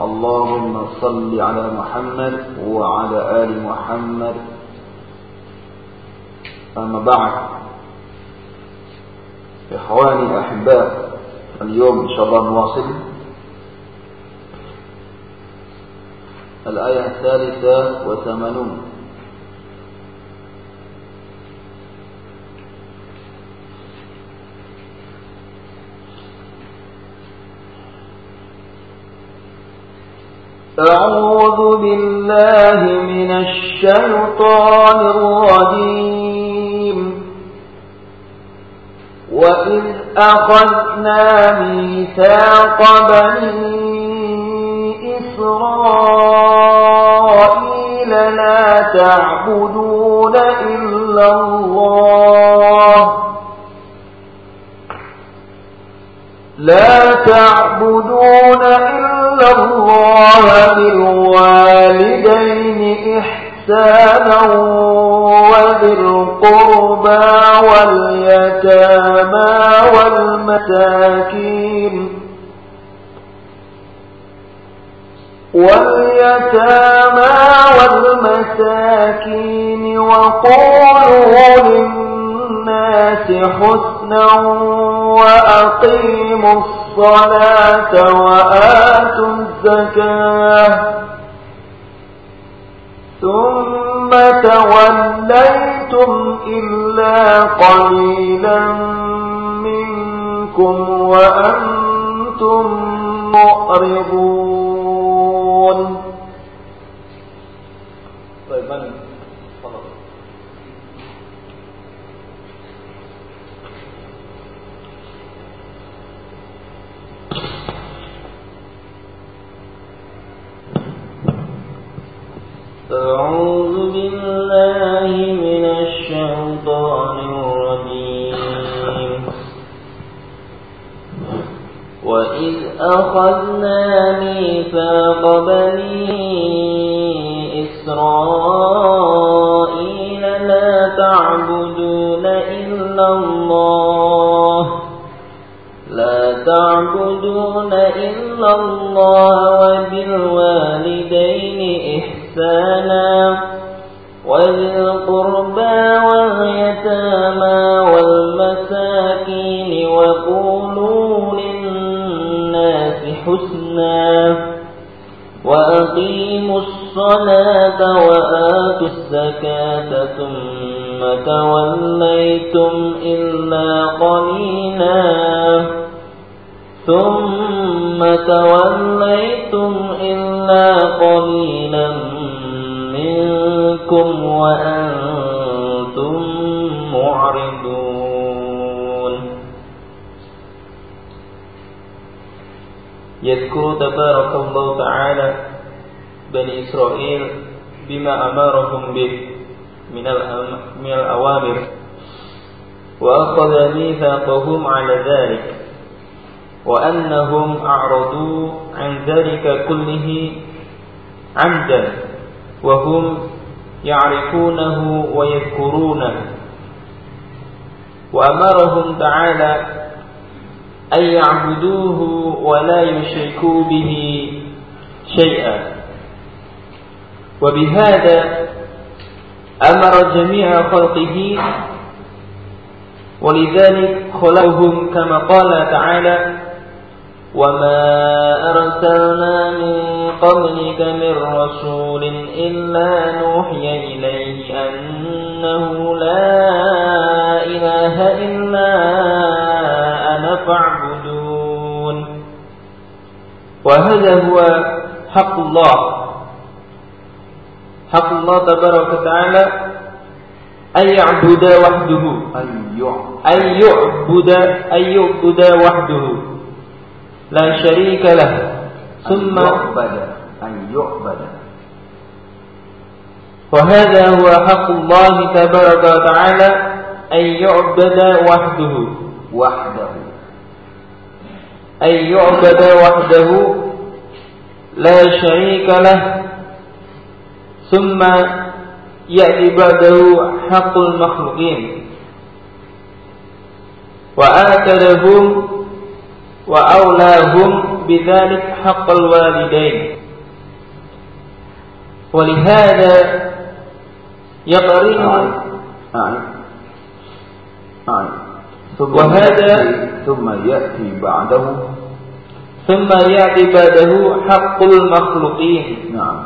اللهم صل على محمد وعلى آل محمد. أما بعد إخواني الأحباء اليوم إن شاء الله نواصل. الآية الثالثة وثمانون. أعوذ بالله من الشيطان الرجيم. وإذ أخذنا ميثاق بني إسرائيل لا تعبدون إلا الله لا تعبدون إلا الله بالوالدين إحسانا وذي القربى واليتامى والمساكين واليتامى والمساكين وقولوا للناس حسنا وأقيموا الصلاة وآتوا الزكاة ثم توليتم إلا قليلا منكم وأنتم معرضون طيب عمدا وهم يعرفونه ويذكرونه. وأمرهم تعالى أن يعبدوه ولا يشركوا به شيئا. وبهذا أمر جميع خلقه ولذلك خلقهم كما قال تعالى وما أرسلنا من قبلك من رسول إلا نوحي إليه أنه لا إله إلا أنا فاعبدون. وهذا هو حق الله. حق الله تبارك وتعالى أن يعبد وحده. أن يعبد أن يعبد وحده. لا شريك له. ثم يعبد أن يعبد. وهذا هو حق الله تبارك وتعالى أن يعبد وحده. وحده. أن يعبد وحده لا شريك له. ثم يأتي بعده حق المخلوقين. وآكدهم وأولاهم بذلك حق الوالدين. ولهذا يقرن أعد أعد أعد ثم وهذا- ثم يأتي بعده. ثم يأتي بعده حق المخلوقين. نعم.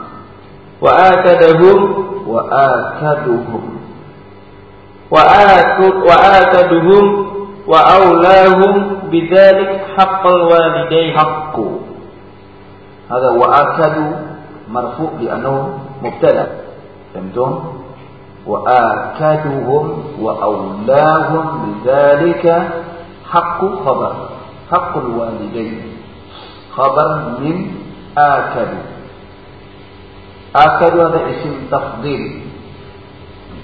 وآكدهم وآكدهم وآكد وآكدهم وأولاهم بذلك حق الوالدين. حق. هذا وآكد مرفوع لأنه مبتدأ. فهمتم؟ وآكدهم وأولاهم بذلك حق خبر. حق الوالدين. خبر من آكد. آكد هذا اسم تفضيل.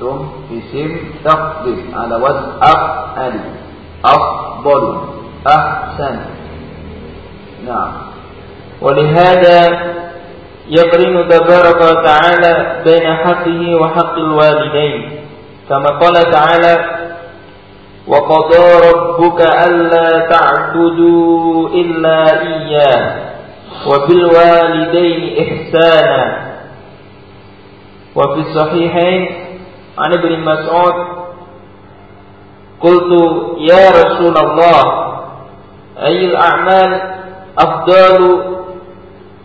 فهمتم؟ اسم تفضيل على وزن أفعل. أفضل أحسن. نعم. ولهذا يقرن تبارك وتعالى بين حقه وحق الوالدين كما قال تعالى وقضى ربك ألا تعبدوا إلا إياه وبالوالدين إحسانا. وفي الصحيحين عن ابن مسعود قلت يا رسول الله أي الأعمال أفضل؟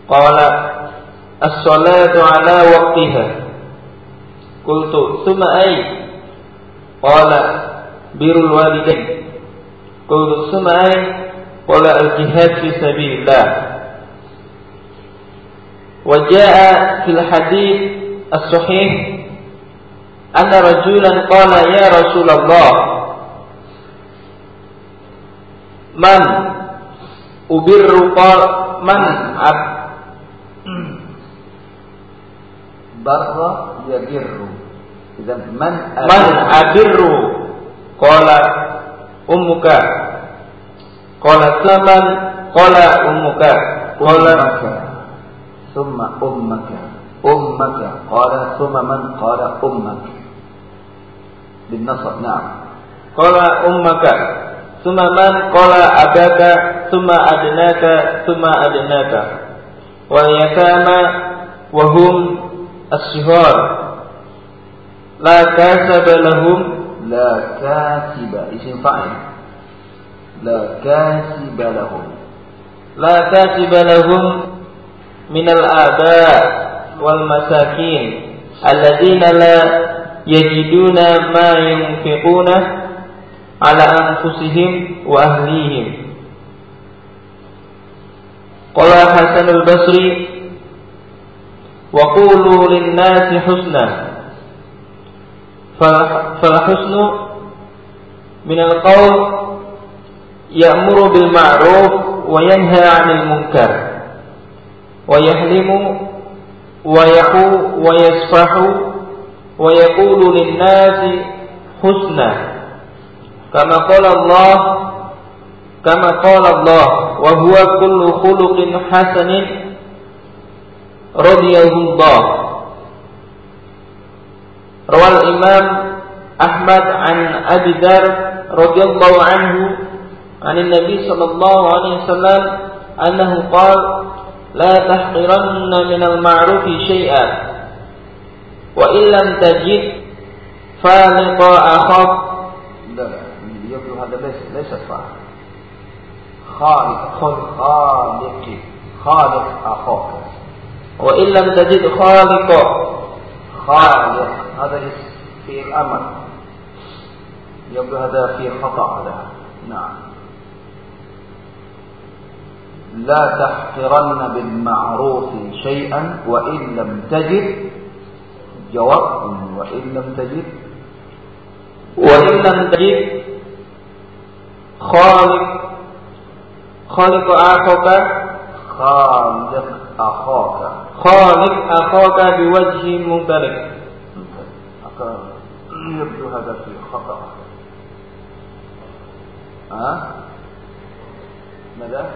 قال الصلاة على وقتها. قلت ثم أي؟ قال بر الوالدين. قلت ثم أي؟ قال الجهاد في سبيل الله. وجاء في الحديث الصحيح أن رجلا قال يا رسول الله من أبر قال من أب بر يبر إذا من من أبر قال أمك قال ثمن قال أمك قال أمك ثم أمك أمك قال ثم من قال أمك بالنصب نعم قال أمك Suma man qala abaka summa adnaka summa adnaka. Wal yatama wa hum as-sihar la kasaba lahum la kasiba. Isim fa'il ya. la kasiba lahum. La kasiba lahum min al-aba wal masakin. Alladhina la yajiduna ma yunfiquna على أنفسهم وأهليهم. قال حسن البصري وقولوا للناس حسنا. فالحسن من القول يأمر بالمعروف وينهى عن المنكر ويحلم ويحو ويصفح ويقول للناس حسنا. كما قال الله كما قال الله وهو كل خلق حسن رضيه الله. روى الإمام أحمد عن أبي ذر رضي الله عنه عن النبي صلى الله عليه وسلم أنه قال لا تحقرن من المعروف شيئا وإن لم تجد فالق أخاك. هذا ليس ليس فاعل خالق خالق خالق أخاك وإن لم تجد خالق خالق. هذا في الأمر. يبدو هذا في خطأ هذا نعم. لا تحقرن بالمعروف شيئا وإن لم تجد جواب. وإن لم تجد. وإن لم تجد خالق. خالق أخاك. خالق أخاك. خالق أخاك بوجه مبتلك يبدو هذا في خطأ. ها؟ ماذا؟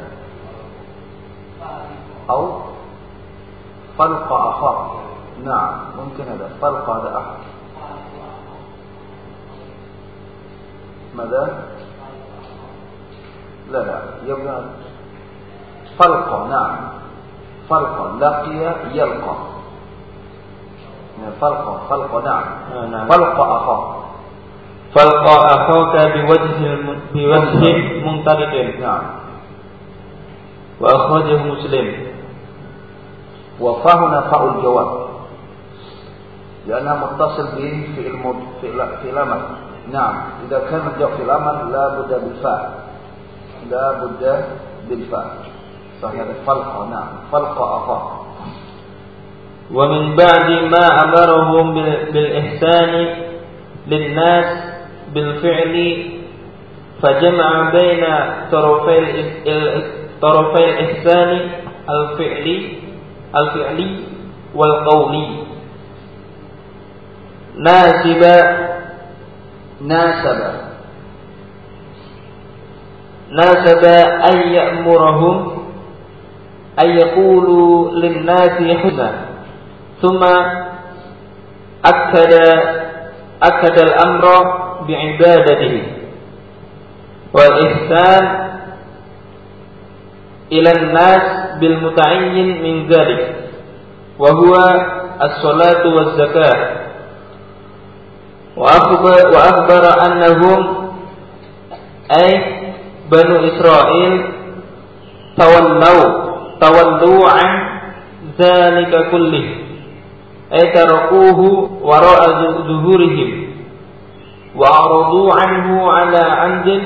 أو فلق أخاك. نعم ممكن هذا. فلق هذا أحد. ماذا؟ لا لا. يبقى فلق نعم. فلق لقي يلقى. فلق فلق نعم. نعم. فلق أخاك. فلق أخاك بوجه بوجه منطلق. نعم. وأخرجه مسلم. وفا هنا فاء الجواب. لأنها متصل به في المد... في في الأمر نعم. إذا كان الجواب في الأمر لا بد بالفاء. لا بد بالفاء صحيح. فلق نعم. فلق أخاه ومن بعد ما أمرهم بالإحسان للناس بالفعل فجمع بين طرفي طرفي الإحسان الفعلي الفعلي والقولي. ناسب. ناسب. nasaba ay ya'murahum ay husna thumma akada akada al-amra wal ihsan ila nas bil muta'ayyin min dzalik wa huwa as-salatu wa ay بنو إسرائيل تولوا تولوا عن ذلك كله. أي تركوه وراء ظهورهم. وأعرضوا عنه على عمد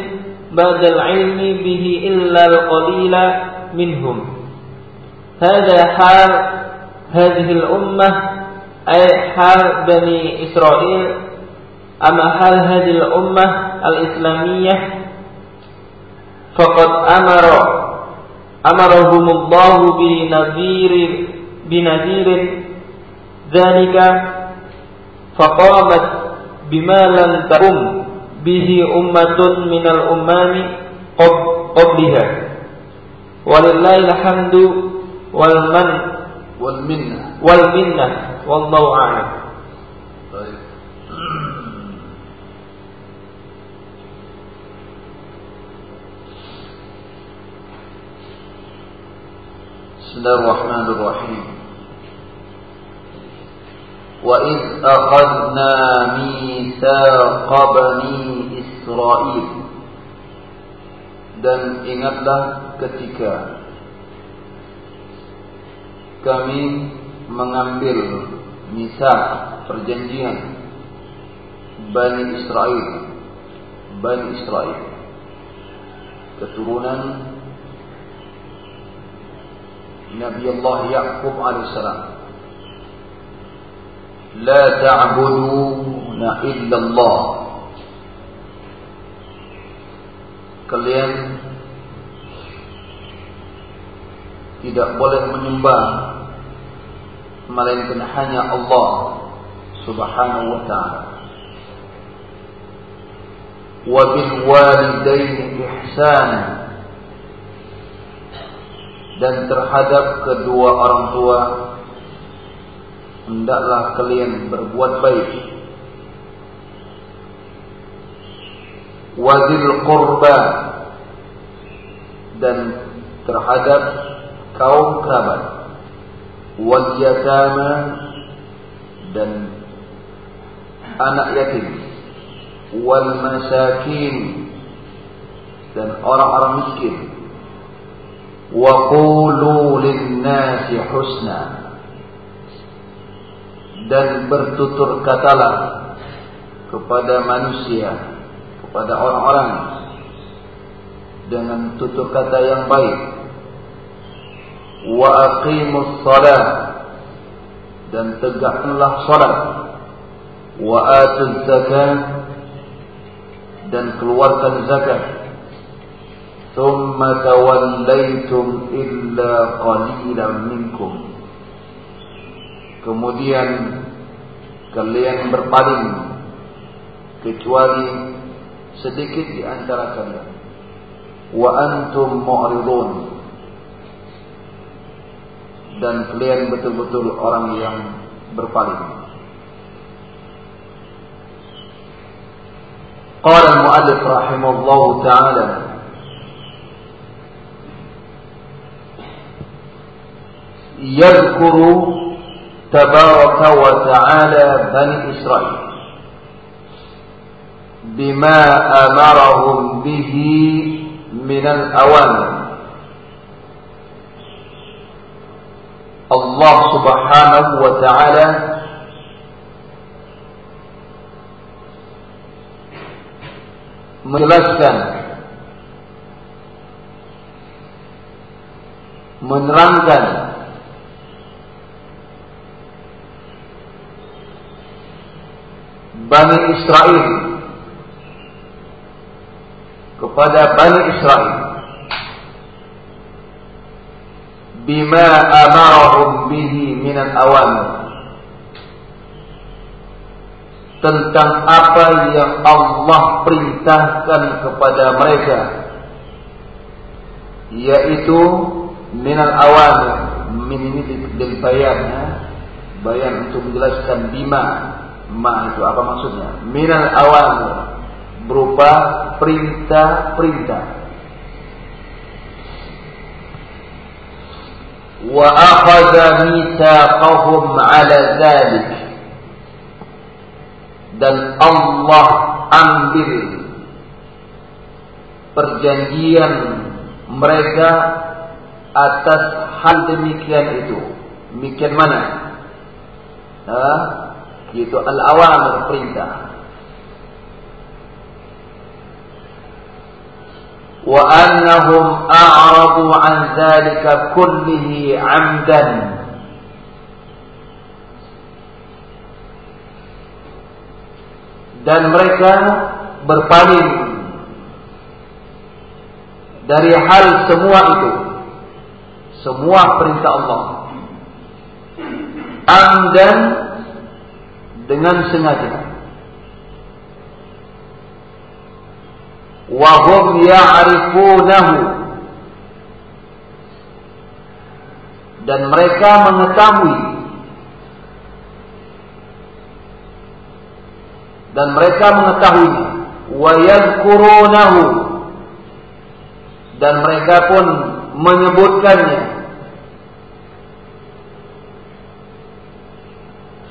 بعد العلم به إلا القليل منهم. هذا حال هذه الأمة أي حال بني إسرائيل أما حال هذه الأمة الإسلامية فقد أمر أمرهم الله بنذير بنذير ذلك فقامت بما لم تقم به أمة من الأمم قبلها. ولله الحمد والمن والمنة. والمنة والله أعلم. بسم الله الرحمن الرحيم وإذ أخذنا ميثاق بني إسرائيل dan ingatlah ketika kami mengambil misal perjanjian Bani Israel Bani Israel keturunan Nabi Allah Yaqub alaihissalam la ta'buduna illa Allah kalian tidak boleh menyembah melainkan hanya Allah Subhanahu wa taala. Wa bil walidaini ihsana dan terhadap kedua orang tua hendaklah kalian berbuat baik. Wazil qurba dan terhadap kaum kerabat. Wal yatama dan anak yatim. Wal masakin dan orang-orang miskin qulu lin-nasi husna dan bertutur katalah kepada manusia kepada orang-orang dengan tutur kata yang baik. wa aqimus salat dan tegakkanlah salat. wa atuz zakat dan keluarkan zakat ثم توليتم إلا قليلا منكم kemudian kalian berpaling kecuali sedikit di antara kalian wa antum mu'ridun dan kalian betul-betul orang yang berpaling قال المؤلف رحمه الله يذكر تبارك وتعالى بني إسرائيل بما أمرهم به من الأوامر الله سبحانه وتعالى menjelaskan menerangkan Bani Israel. Kepada Bani Israel. Bima amarahum bihi minal awamir tentang apa yang Allah perintahkan kepada mereka. Yaitu minal awamir min ini del bayan ya. bayan untuk menjelaskan bima ma itu apa maksudnya minal awamir berupa perintah-perintah wa akhadha mitsaqahum ala dzalik dan Allah ambil perjanjian mereka atas hal demikian itu. Demikian mana? Ha? Yaitu al-awamir perintah. Wa annahum a'radu an dzalika kullihi 'amdan. Dan mereka berpaling dari hal semua itu. Semua perintah Allah. Amdan dengan sengaja. Wa hum ya'rifunahu. Dan mereka mengetahui. Dan mereka mengetahui. Wa yadhkurunahu. Dan mereka pun menyebutkannya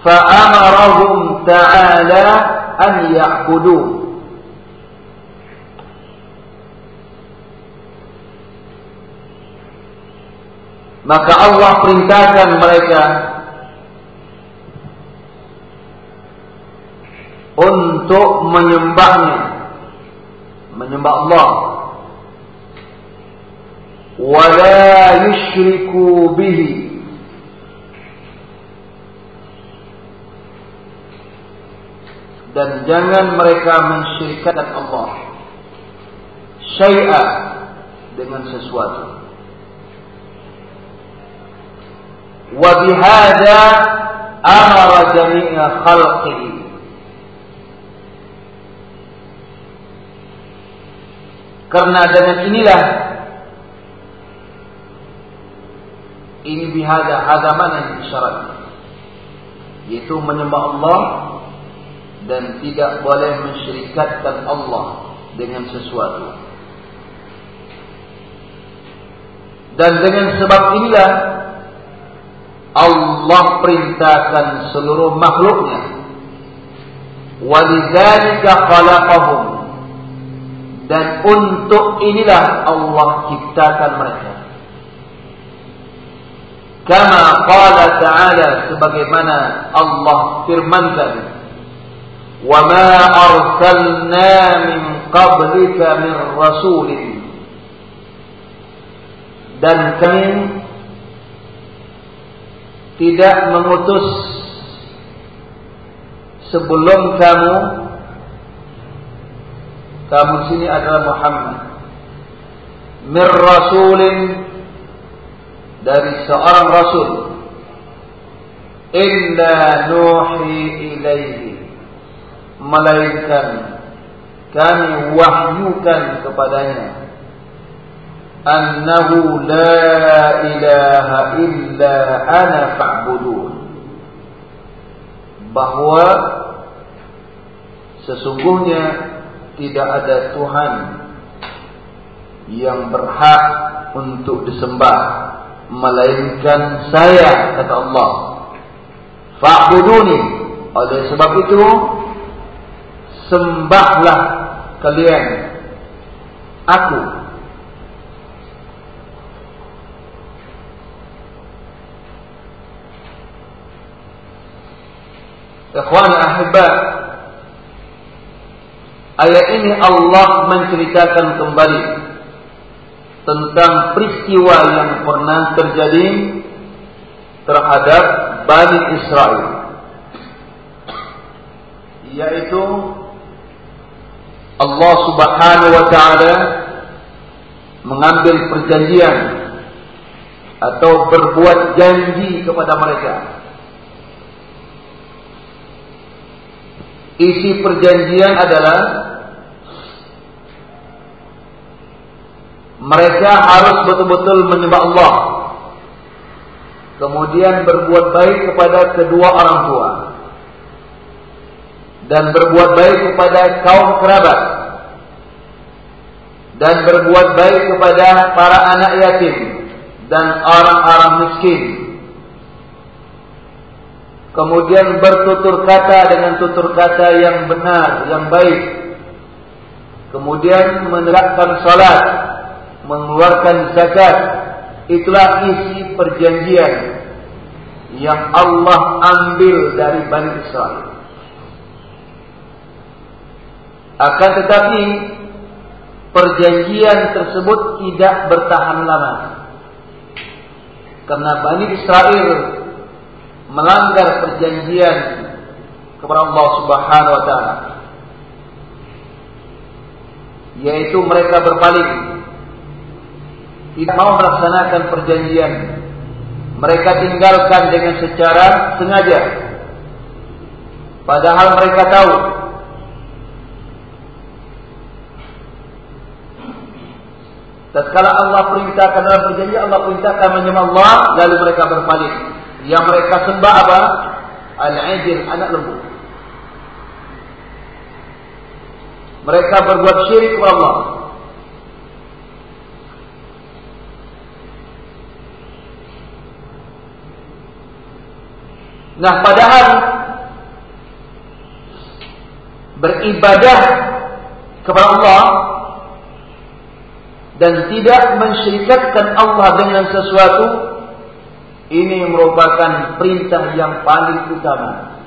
fa'amarahum ta'ala an ya'budu maka Allah perintahkan mereka untuk menyembahnya. Menyembah Allah. Wala yushriku bihi dan jangan mereka mensyirikkan Allah syai'a dengan sesuatu. Wa bihadza amara jami'a khalqihi. Karena dengan inilah ini bihada agaman yang disyaratkan? Yaitu menyembah Allah dan tidak boleh mensyirikatkan Allah dengan sesuatu. Dan dengan sebab inilah Allah perintahkan seluruh makhluknya. Walidzalika khalaqahum dan untuk inilah Allah ciptakan mereka. Kama qala ta'ala sebagaimana Allah firmankan Ma arsalna min qablika min rasulin dan kami tidak mengutus sebelum kamu kamu sini adalah Muhammad. min rasulin dari seorang rasul illa nuhi ilaihi melainkan kami wahyukan kepadanya annahu la ilaha illa ana fa'budun. Bahwa sesungguhnya tidak ada Tuhan yang berhak untuk disembah melainkan saya kata Allah. Fa'buduni. Oleh sebab itu sembahlah kalian aku. Ikhwan ahibba Ayat ini Allah menceritakan kembali tentang peristiwa yang pernah terjadi terhadap Bani Israel yaitu Allah Subhanahu wa taala mengambil perjanjian atau berbuat janji kepada mereka. Isi perjanjian adalah mereka harus betul-betul menyembah Allah. Kemudian berbuat baik kepada kedua orang tua dan berbuat baik kepada kaum kerabat dan berbuat baik kepada para anak yatim dan orang-orang miskin. Kemudian bertutur kata dengan tutur kata yang benar, yang baik. Kemudian menerapkan salat, mengeluarkan zakat. Itulah isi perjanjian yang Allah ambil dari Bani Israel. Akan tetapi perjanjian tersebut tidak bertahan lama. Karena Bani Israel melanggar perjanjian kepada Allah Subhanahu wa taala. Yaitu mereka berpaling tidak mau melaksanakan perjanjian. Mereka tinggalkan dengan secara sengaja. Padahal mereka tahu Tatkala Allah perintahkan dalam perjanjian Allah perintahkan menyembah Allah lalu mereka berpaling. Yang mereka sembah apa? Al-ajil, anak lembu. Mereka berbuat syirik kepada Allah. Nah, padahal beribadah kepada Allah dan tidak mensyirikatkan Allah dengan sesuatu ini merupakan perintah yang paling utama.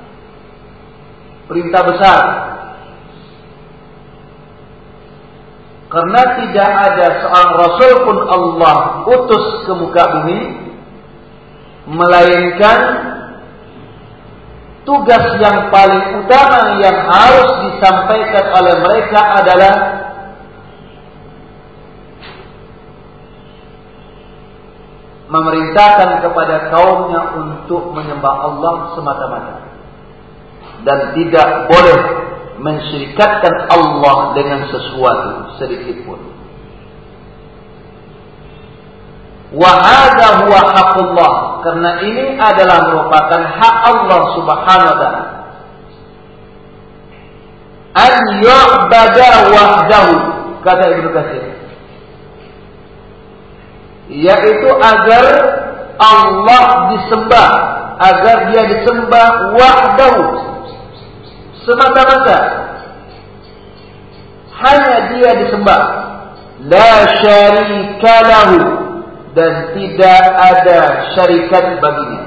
Perintah besar. Karena tidak ada seorang rasul pun Allah utus ke muka bumi melainkan tugas yang paling utama yang harus disampaikan oleh mereka adalah memerintahkan kepada kaumnya untuk menyembah Allah semata-mata dan tidak boleh mensyirikatkan Allah dengan sesuatu sedikit pun. Wahada huwa haqqullah karena ini adalah merupakan hak Allah Subhanahu wa taala. An yu'bada wahdahu kata Ibnu Katsir yaitu agar Allah disembah, agar dia disembah wahdahu semata-mata. Hanya dia disembah. La syarika lahu dan tidak ada syarikat baginya.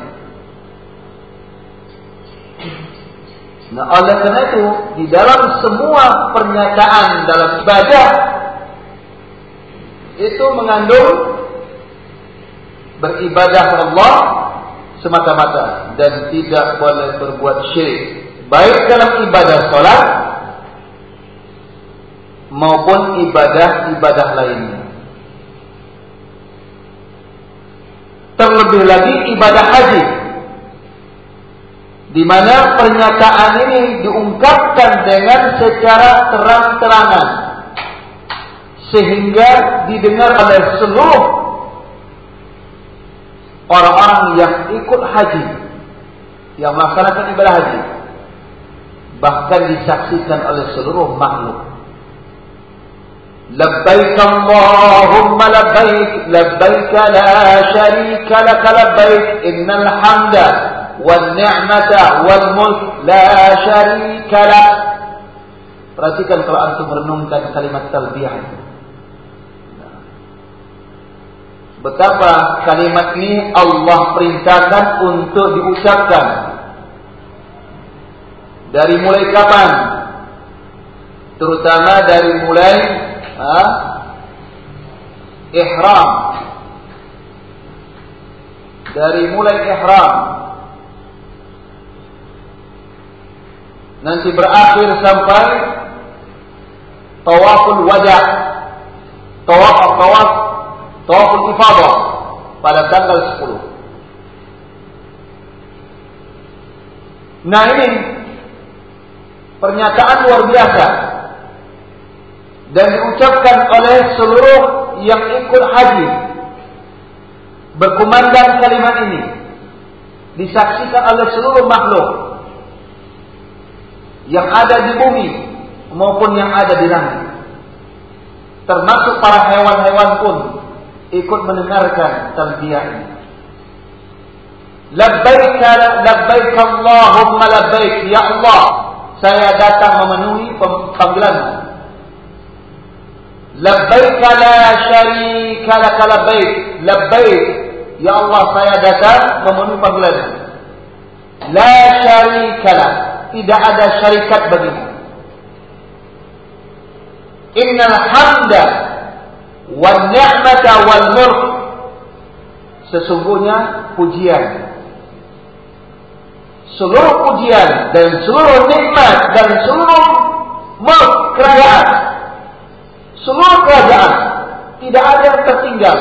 Nah, oleh karena itu, di dalam semua pernyataan dalam ibadah itu mengandung beribadah Allah semata-mata dan tidak boleh berbuat syirik baik dalam ibadah sholat maupun ibadah-ibadah lainnya. Terlebih lagi ibadah haji. Di mana pernyataan ini diungkapkan dengan secara terang-terangan sehingga didengar oleh seluruh orang-orang yang ikut haji yang melaksanakan ibadah haji bahkan disaksikan oleh seluruh makhluk لبيك اللهم لبيك لبيك لا شريك لك لبيك إن الحمد والنعمة والملك لا شريك لك Perhatikan kalau antum merenungkan kalimat talbiyah Betapa kalimat ini Allah perintahkan untuk diucapkan Dari mulai kapan? Terutama dari mulai ha? ihram dari mulai ihram nanti berakhir sampai tawaful wajah tawaf tawaf tawaful ifadah pada tanggal 10 nah ini pernyataan luar biasa dan diucapkan oleh seluruh yang ikut haji. Berkumandang kalimat ini disaksikan oleh seluruh makhluk yang ada di bumi maupun yang ada di langit. Termasuk para hewan-hewan pun ikut mendengarkan talbiyah ini labbaik labbaik Allahumma labbaik ya Allah saya datang memenuhi panggilanmu Labbaik la syarika lak labbaik. Labbaik. Ya Allah saya datang memenuhi panggilan. La syarika lak. Tidak ada syarikat bagimu. Innal hamda wal ni'mata wal mulk. Sesungguhnya pujian seluruh pujian dan seluruh nikmat dan seluruh mulk kerajaan Seluruh kerajaan tidak ada yang tertinggal.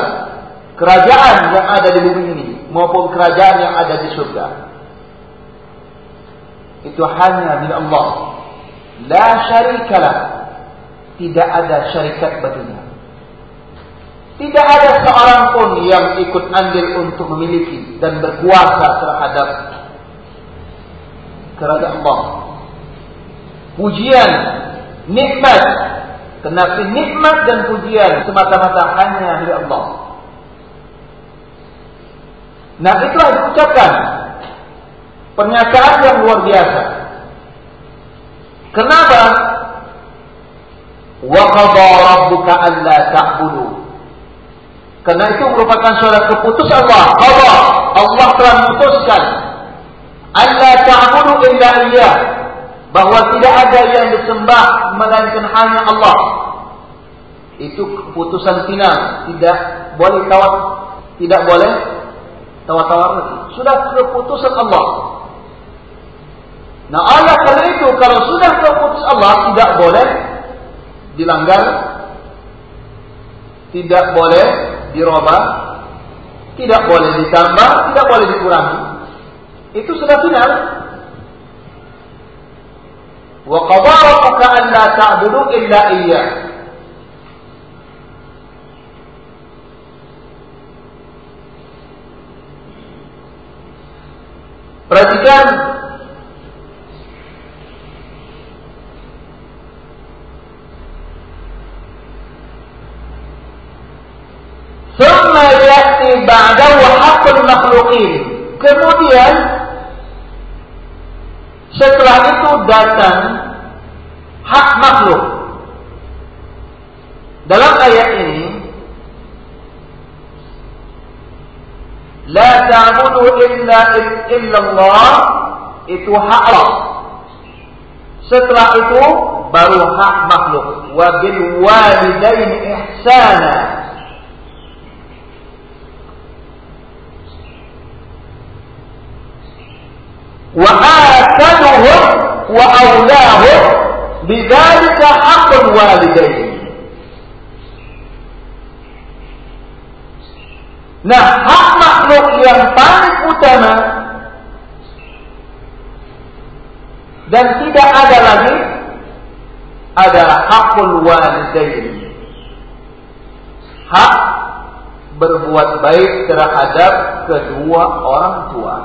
Kerajaan yang ada di bumi ini maupun kerajaan yang ada di surga. Itu hanya milik Allah. La syarikalah. Tidak ada syarikat baginya. Tidak ada seorang pun yang ikut andil untuk memiliki dan berkuasa terhadap kerajaan Allah. Pujian, nikmat, tetapi nikmat dan pujian semata-mata hanya dari Allah. Nah itulah diucapkan pernyataan yang luar biasa. Kenapa? Wa qadha rabbuka alla ta'budu. Karena itu merupakan suara keputusan Allah. Allah, Allah telah memutuskan alla ta'budu illa iyyah bahwa tidak ada yang disembah melainkan hanya Allah. Itu keputusan final, tidak boleh tawar, tidak boleh tawar-tawar lagi. Sudah keputusan Allah. Nah, Allah karena itu kalau sudah keputusan Allah tidak boleh dilanggar, tidak boleh diroba, tidak boleh ditambah, tidak boleh dikurangi. Itu sudah final. Wa qadarabuka an la ta'budu illa iyyah. Perhatikan makhlukin. Kemudian setelah itu datang hak makhluk. Dalam ayat ini La ta'budu illa illallah itu hak Allah. Setelah itu baru hak makhluk. Wa bil walidain ihsana. وآكلهم وأولاهم بذلك حق الوالدين Nah, hak makhluk yang paling utama dan tidak ada lagi adalah hakul walidain. Hak berbuat baik terhadap kedua orang tua.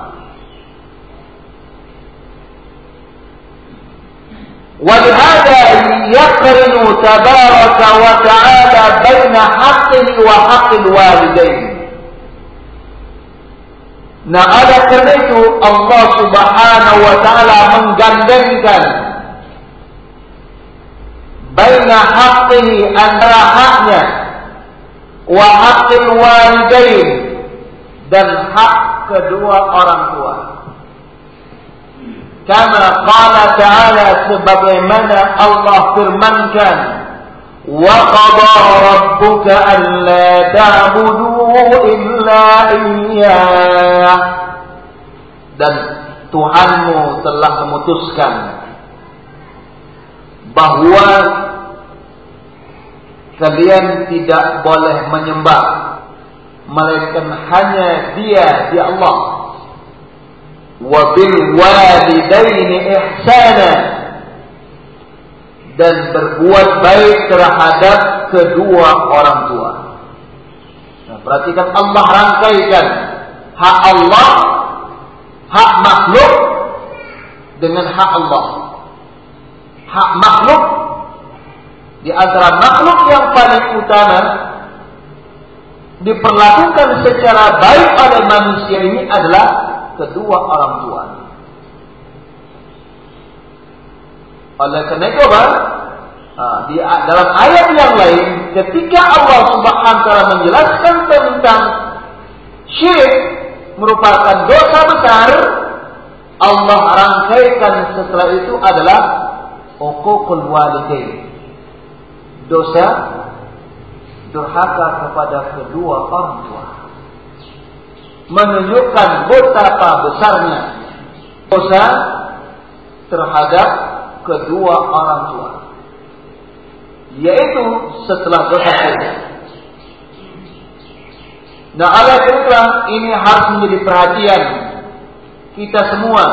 ولهذا يقرن تبارك وتعالى بين حقه وحق الوالدين Nah ada karena itu Allah subhanahu wa ta'ala menggandengkan Baina haqqihi antara haknya Wa haqqil walidain Dan hak kedua orang tua Kama qala ta'ala sebagaimana Allah firmankan Wa qada rabbuka an la ta'budu illa Dan Tuhanmu telah memutuskan bahwa kalian tidak boleh menyembah melainkan hanya Dia, Dia Allah walidaini ihsana dan berbuat baik terhadap kedua orang tua. Nah, perhatikan Allah rangkaikan hak Allah, hak makhluk dengan hak Allah. Hak makhluk di antara makhluk yang paling utama diperlakukan secara baik oleh manusia ini adalah kedua orang tua. Oleh karena itu apa? di dalam ayat yang lain, ketika Allah Subhanahu taala menjelaskan tentang syirik merupakan dosa besar, Allah rangkaikan setelah itu adalah uququl walidain. Dosa durhaka kepada kedua orang tua menunjukkan betapa besarnya dosa terhadap kedua orang tua yaitu setelah dosa syirik. Nah, oleh karena ini harus menjadi perhatian kita semua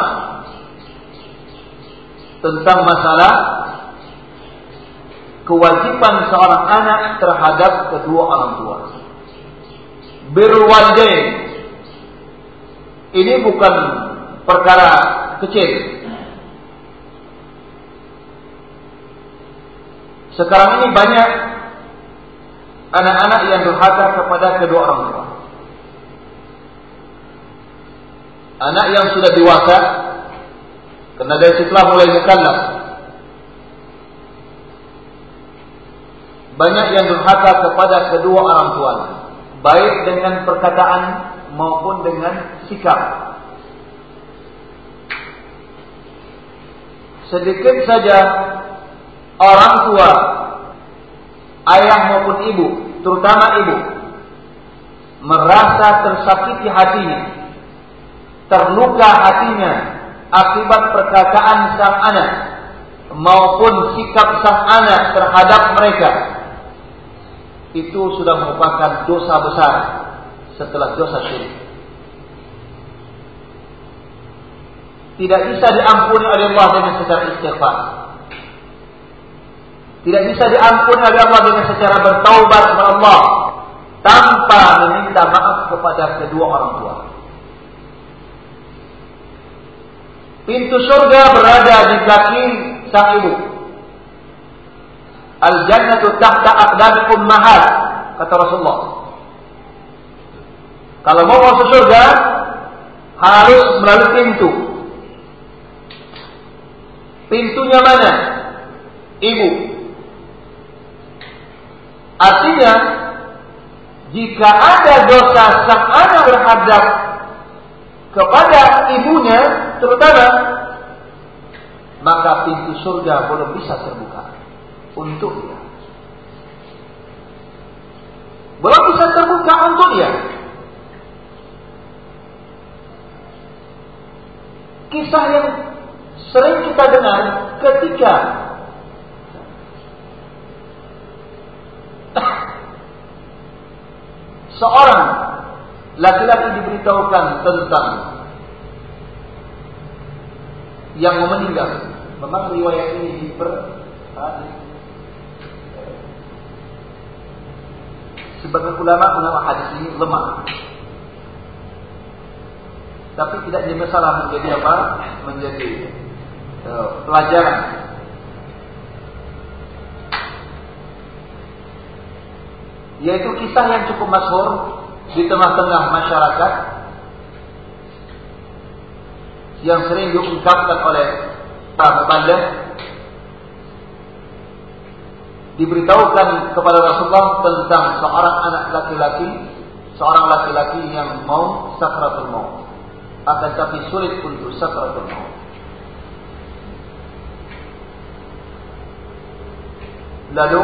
tentang masalah kewajiban seorang anak terhadap kedua orang tua. Berwalidain ini bukan perkara kecil. Sekarang ini banyak anak-anak yang durhaka kepada kedua orang tua. Anak yang sudah dewasa, karena dari situlah mulai mukallaf. Banyak yang durhaka kepada kedua orang tua, baik dengan perkataan maupun dengan sikap. Sedikit saja orang tua, ayah maupun ibu, terutama ibu, merasa tersakiti hatinya, terluka hatinya akibat perkataan sang anak maupun sikap sang anak terhadap mereka itu sudah merupakan dosa besar setelah dosa syirik. Tidak bisa diampuni oleh Allah dengan secara istighfar. Tidak bisa diampuni oleh Allah dengan secara bertaubat kepada Allah tanpa meminta maaf kepada kedua orang tua. Pintu surga berada di kaki sang ibu. Al-jannatu tahta aqdamikum mahal kata Rasulullah. Kalau mau masuk surga harus melalui pintu. Pintunya mana? Ibu. Artinya jika ada dosa sang anak berhadap kepada ibunya terutama maka pintu surga belum bisa terbuka untuk dia. Belum bisa terbuka untuk Kisah yang sering kita dengar ketika seorang laki-laki diberitahukan tentang yang meninggal. Memang riwayat ini diper Sebagian ulama menawar hadis ini lemah. Tapi tidak jadi masalah menjadi apa? Menjadi uh, pelajaran. Yaitu kisah yang cukup masyhur di tengah-tengah masyarakat yang sering diungkapkan oleh para muballigh diberitahukan kepada Rasulullah tentang seorang anak laki-laki, seorang laki-laki yang mau sakratul maut. Akan tapi sulit untuk sakratul maut. Lalu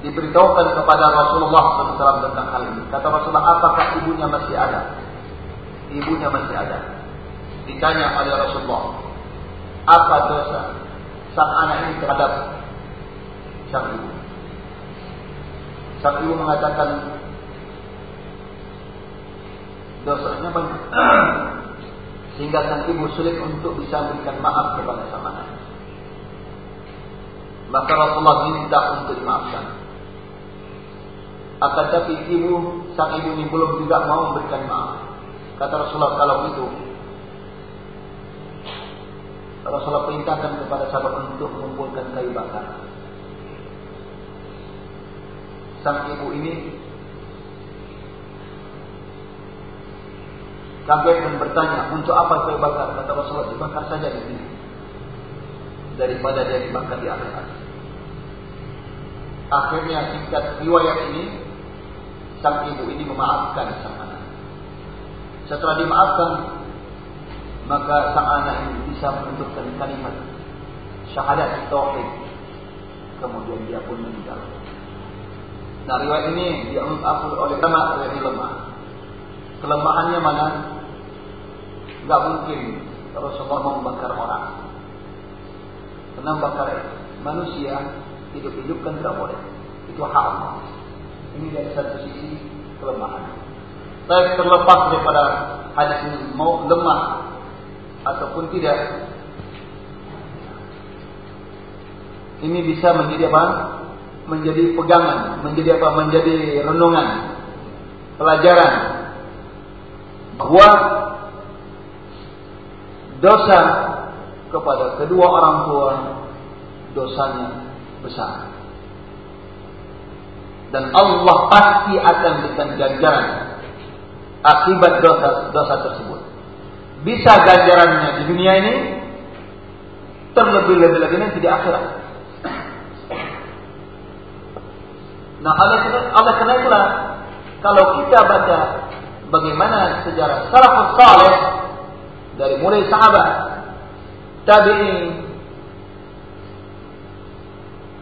diberitahukan kepada Rasulullah SAW tentang hal ini. Kata Rasulullah, apakah ibunya masih ada? Ibunya masih ada. Ditanya oleh Rasulullah, apa dosa sang anak ini terhadap sang ibu. Sang ibu mengatakan dosanya banyak. Sehingga sang ibu sulit untuk bisa memberikan maaf kepada sang anak. Maka Rasulullah minta untuk dimaafkan. Akan tapi ibu, sang ibu ini belum juga mau memberikan maaf. Kata Rasulullah kalau itu Rasulullah perintahkan kepada sahabat untuk mengumpulkan kayu bakar. sang ibu ini kaget dan bertanya, untuk apa saya bakar? Kata Rasulullah, dibakar saja di sini. Daripada dia dibakar di akhirat. Akhirnya singkat riwayat ini, sang ibu ini memaafkan sang anak. Setelah dimaafkan, maka sang anak ini bisa menentukan kalimat syahadat tauhid. Kemudian dia pun meninggal. Nah riwayat ini diangkat oleh riwayat ini lemah. Kelemahannya mana? Gak mungkin Rasulullah membakar orang. Karena bakar manusia hidup-hidup kan tidak boleh. Itu Allah. Ini dari satu sisi kelemahan. Saya terlepas daripada hadis ini mau lemah ataupun tidak. Ini bisa menjadi apa? menjadi pegangan, menjadi apa? Menjadi renungan, pelajaran bahwa dosa kepada kedua orang tua dosanya besar. Dan Allah pasti akan berikan ganjaran akibat dosa dosa tersebut. Bisa ganjarannya di dunia ini, terlebih-lebih lagi nanti di akhirat. Nah, oleh karena, itulah kalau kita baca bagaimana sejarah salafus saleh dari mulai sahabat, tabi'in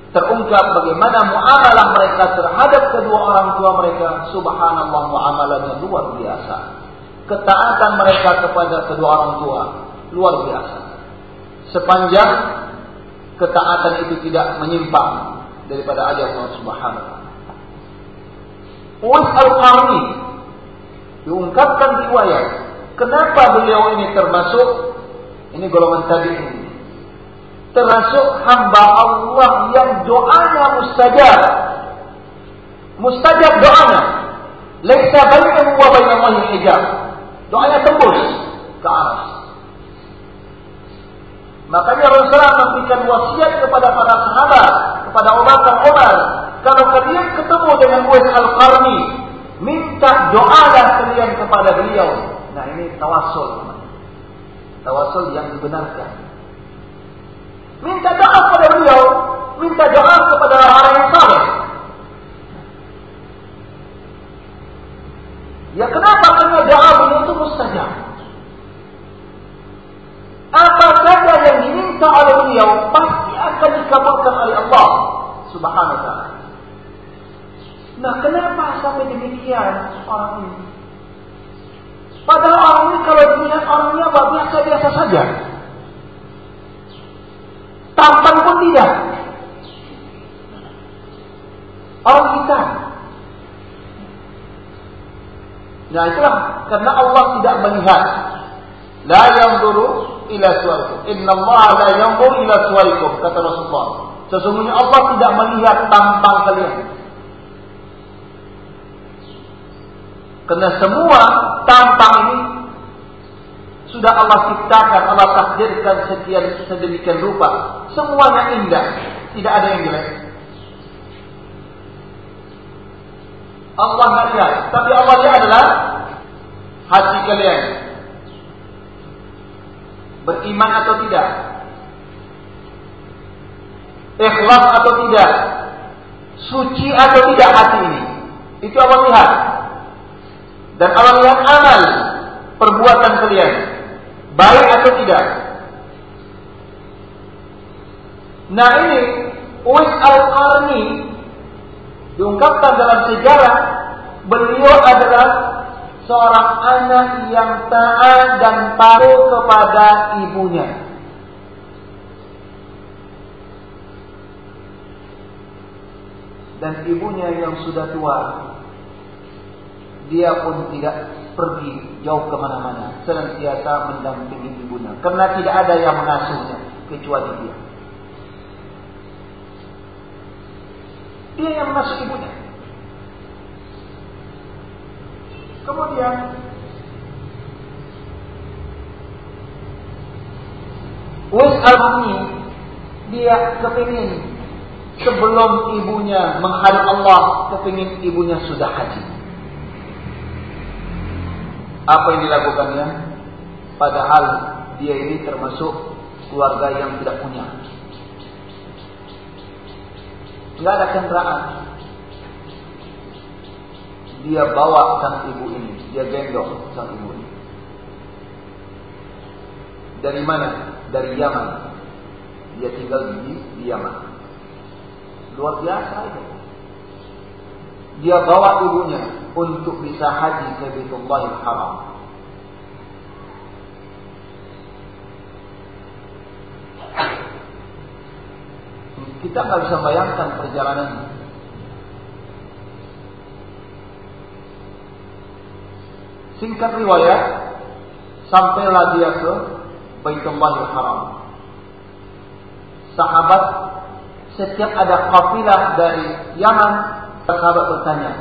terungkap bagaimana muamalah mereka terhadap kedua orang tua mereka. Subhanallah muamalahnya luar biasa. Ketaatan mereka kepada kedua orang tua luar biasa. Sepanjang ketaatan itu tidak menyimpang daripada ajaran Allah Subhanahu Uwais Al-Qarni diungkapkan riwayat kenapa beliau ini termasuk ini golongan tadi ini termasuk hamba Allah yang doanya mustajab. Mustajab doanya. Laisa bainahu wa bainallahi hijab. Doanya tembus ke aras makanya Rasulullah memberikan wasiat kepada para sahabat kepada Umar dan Umar kalau kalian ketemu dengan Uwais Al-Qarni, minta doalah kalian kepada beliau. Nah ini tawasul. Tawasul yang dibenarkan. Minta doa kepada beliau, minta doa kepada orang yang saleh. Ya kenapa? Karena doa beliau itu mustajab. Apa saja yang diminta oleh beliau pasti akan dikabulkan oleh Allah Subhanahu wa taala. Nah kenapa sampai demikian orang ini? Padahal orang ini kalau dilihat orangnya biasa-biasa saja. Tampan pun tidak. Orang kita. Nah itulah karena Allah tidak melihat. La yanzuru ila suwaikum. Inna Allah la yanzuru ila suwaikum kata Rasulullah. Sesungguhnya Allah tidak melihat tampang kalian. Karena semua tampang ini sudah Allah ciptakan, Allah takdirkan sekian sedemikian rupa. Semuanya indah, tidak ada yang jelek. Allah nggak tapi Allah lihat adalah hati kalian. Beriman atau tidak? Ikhlas atau tidak? Suci atau tidak hati ini? Itu Allah lihat. Dan Allah lihat amal perbuatan kalian. Baik atau tidak. Nah ini Uwais Al-Qarni diungkapkan dalam sejarah beliau adalah seorang anak yang taat dan patuh kepada ibunya. Dan ibunya yang sudah tua, dia pun tidak pergi jauh ke mana-mana, senantiasa mendampingi ibunya, karena tidak ada yang mengasuhnya kecuali dia. Dia yang mengasuh ibunya. Kemudian Wes al dia kepingin sebelum ibunya menghadap Allah kepingin ibunya sudah haji. Apa yang dilakukannya? Padahal dia ini termasuk keluarga yang tidak punya. Tidak ada kendaraan. Dia bawa sang ibu ini, dia gendong sang ibu ini. Dari mana? Dari Yaman. Dia tinggal di, Yaman. Luar biasa itu. Dia bawa ibunya untuk bisa haji ke Baitullahil Haram. Kita nggak bisa bayangkan perjalanan Singkat riwayat, sampailah dia ke Baitullahil Haram. Sahabat setiap ada kafilah dari Yaman, sahabat bertanya,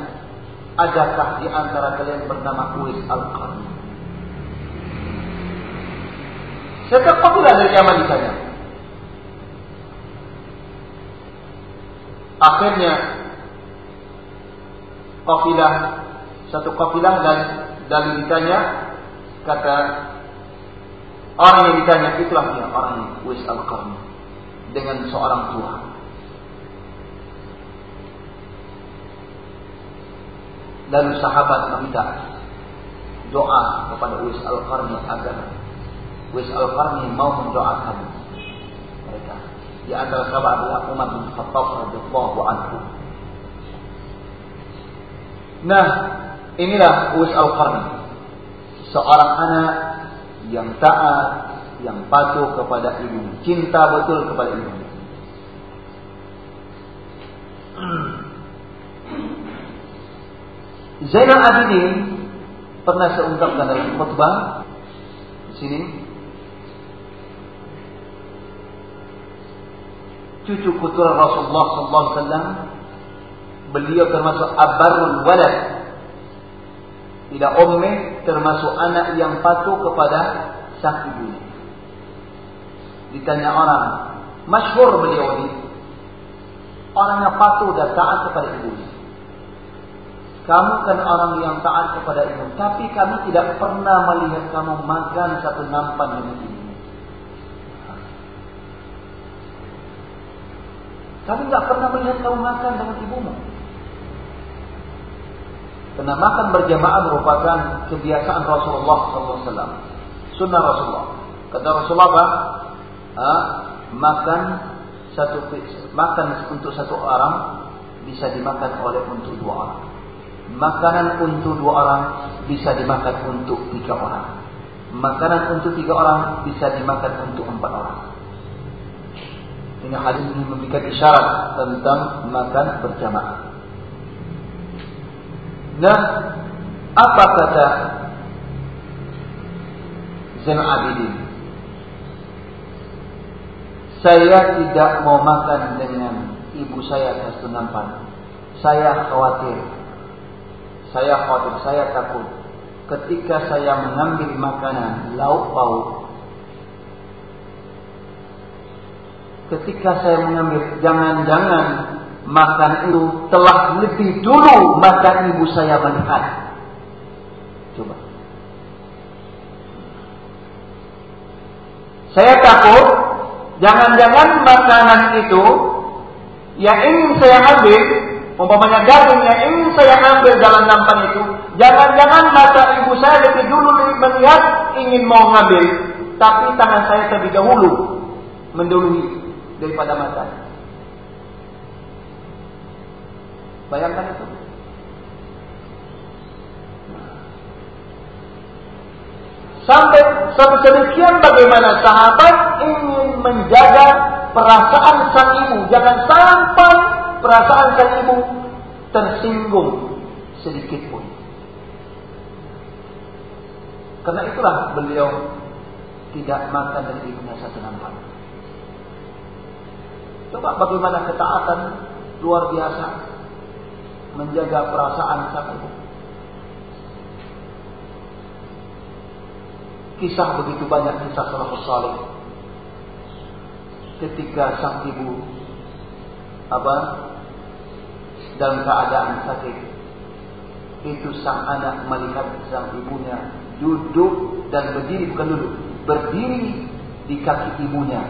adakah di antara kalian bernama Uwais Al-Qarni? Setiap kafilah dari Yaman ditanya, Akhirnya kafilah satu kafilah dan dan ditanya kata orang yang ditanya itulah dia orang yang Wis al -Qarni, dengan seorang tua. Lalu sahabat meminta doa kepada Wis al-Qarni agar Wis al-Qarni mau mendoakan mereka. Di antara sahabat adalah Umar bin Khattab radhiyallahu anhu. Nah, inilah Uwais Al-Qarni. Seorang anak yang taat, yang patuh kepada ibunya, cinta betul kepada ibunya. Zainal Abidin pernah saya ungkapkan dalam khutbah di sini. Cucu putra Rasulullah SAW beliau termasuk abarul walad. Tidak ummi termasuk anak yang patuh kepada sang ibu ditanya orang masyhur beliau ini orang yang patuh dan taat kepada ibunya kamu kan orang yang taat kepada ibu tapi kami tidak pernah melihat kamu makan satu nampan dengan ibu Kami nggak pernah melihat kau makan dengan ibumu. Karena makan berjamaah merupakan kebiasaan Rasulullah SAW. Sunnah Rasulullah. Kata Rasulullah? Ha? Makan satu makan untuk satu orang bisa dimakan oleh untuk dua orang. Makanan untuk dua orang bisa dimakan untuk tiga orang. Makanan untuk tiga orang bisa dimakan untuk empat orang. Ini hadis ini memberikan isyarat tentang makan berjamaah. Nah, Apa kata Zain Abidin? Saya tidak mau makan dengan ibu saya khas nampan. Saya khawatir. Saya khawatir, saya takut. Ketika saya mengambil makanan lauk pauk, ketika saya mengambil jangan-jangan makan itu telah lebih dulu makan ibu saya melihat. Coba. Saya takut jangan-jangan makanan itu yang ingin saya ambil, umpamanya daging yang ingin saya ambil dalam nampan itu, jangan-jangan mata ibu saya lebih dulu melihat ingin mau ngambil, tapi tangan saya terlebih dahulu mendului daripada mata. Bayangkan itu. Sampai sedemikian bagaimana sahabat ingin menjaga perasaan sang ibu. Jangan sampai perasaan sang ibu tersinggung sedikit pun. Karena itulah beliau tidak makan dari ibunya satu nampak. Coba bagaimana ketaatan luar biasa menjaga perasaan sang ibu. Kisah begitu banyak kisah salafus saleh. Ketika sang ibu apa dalam keadaan sakit, itu sang anak melihat sang ibunya duduk dan berdiri bukan duduk, berdiri di kaki ibunya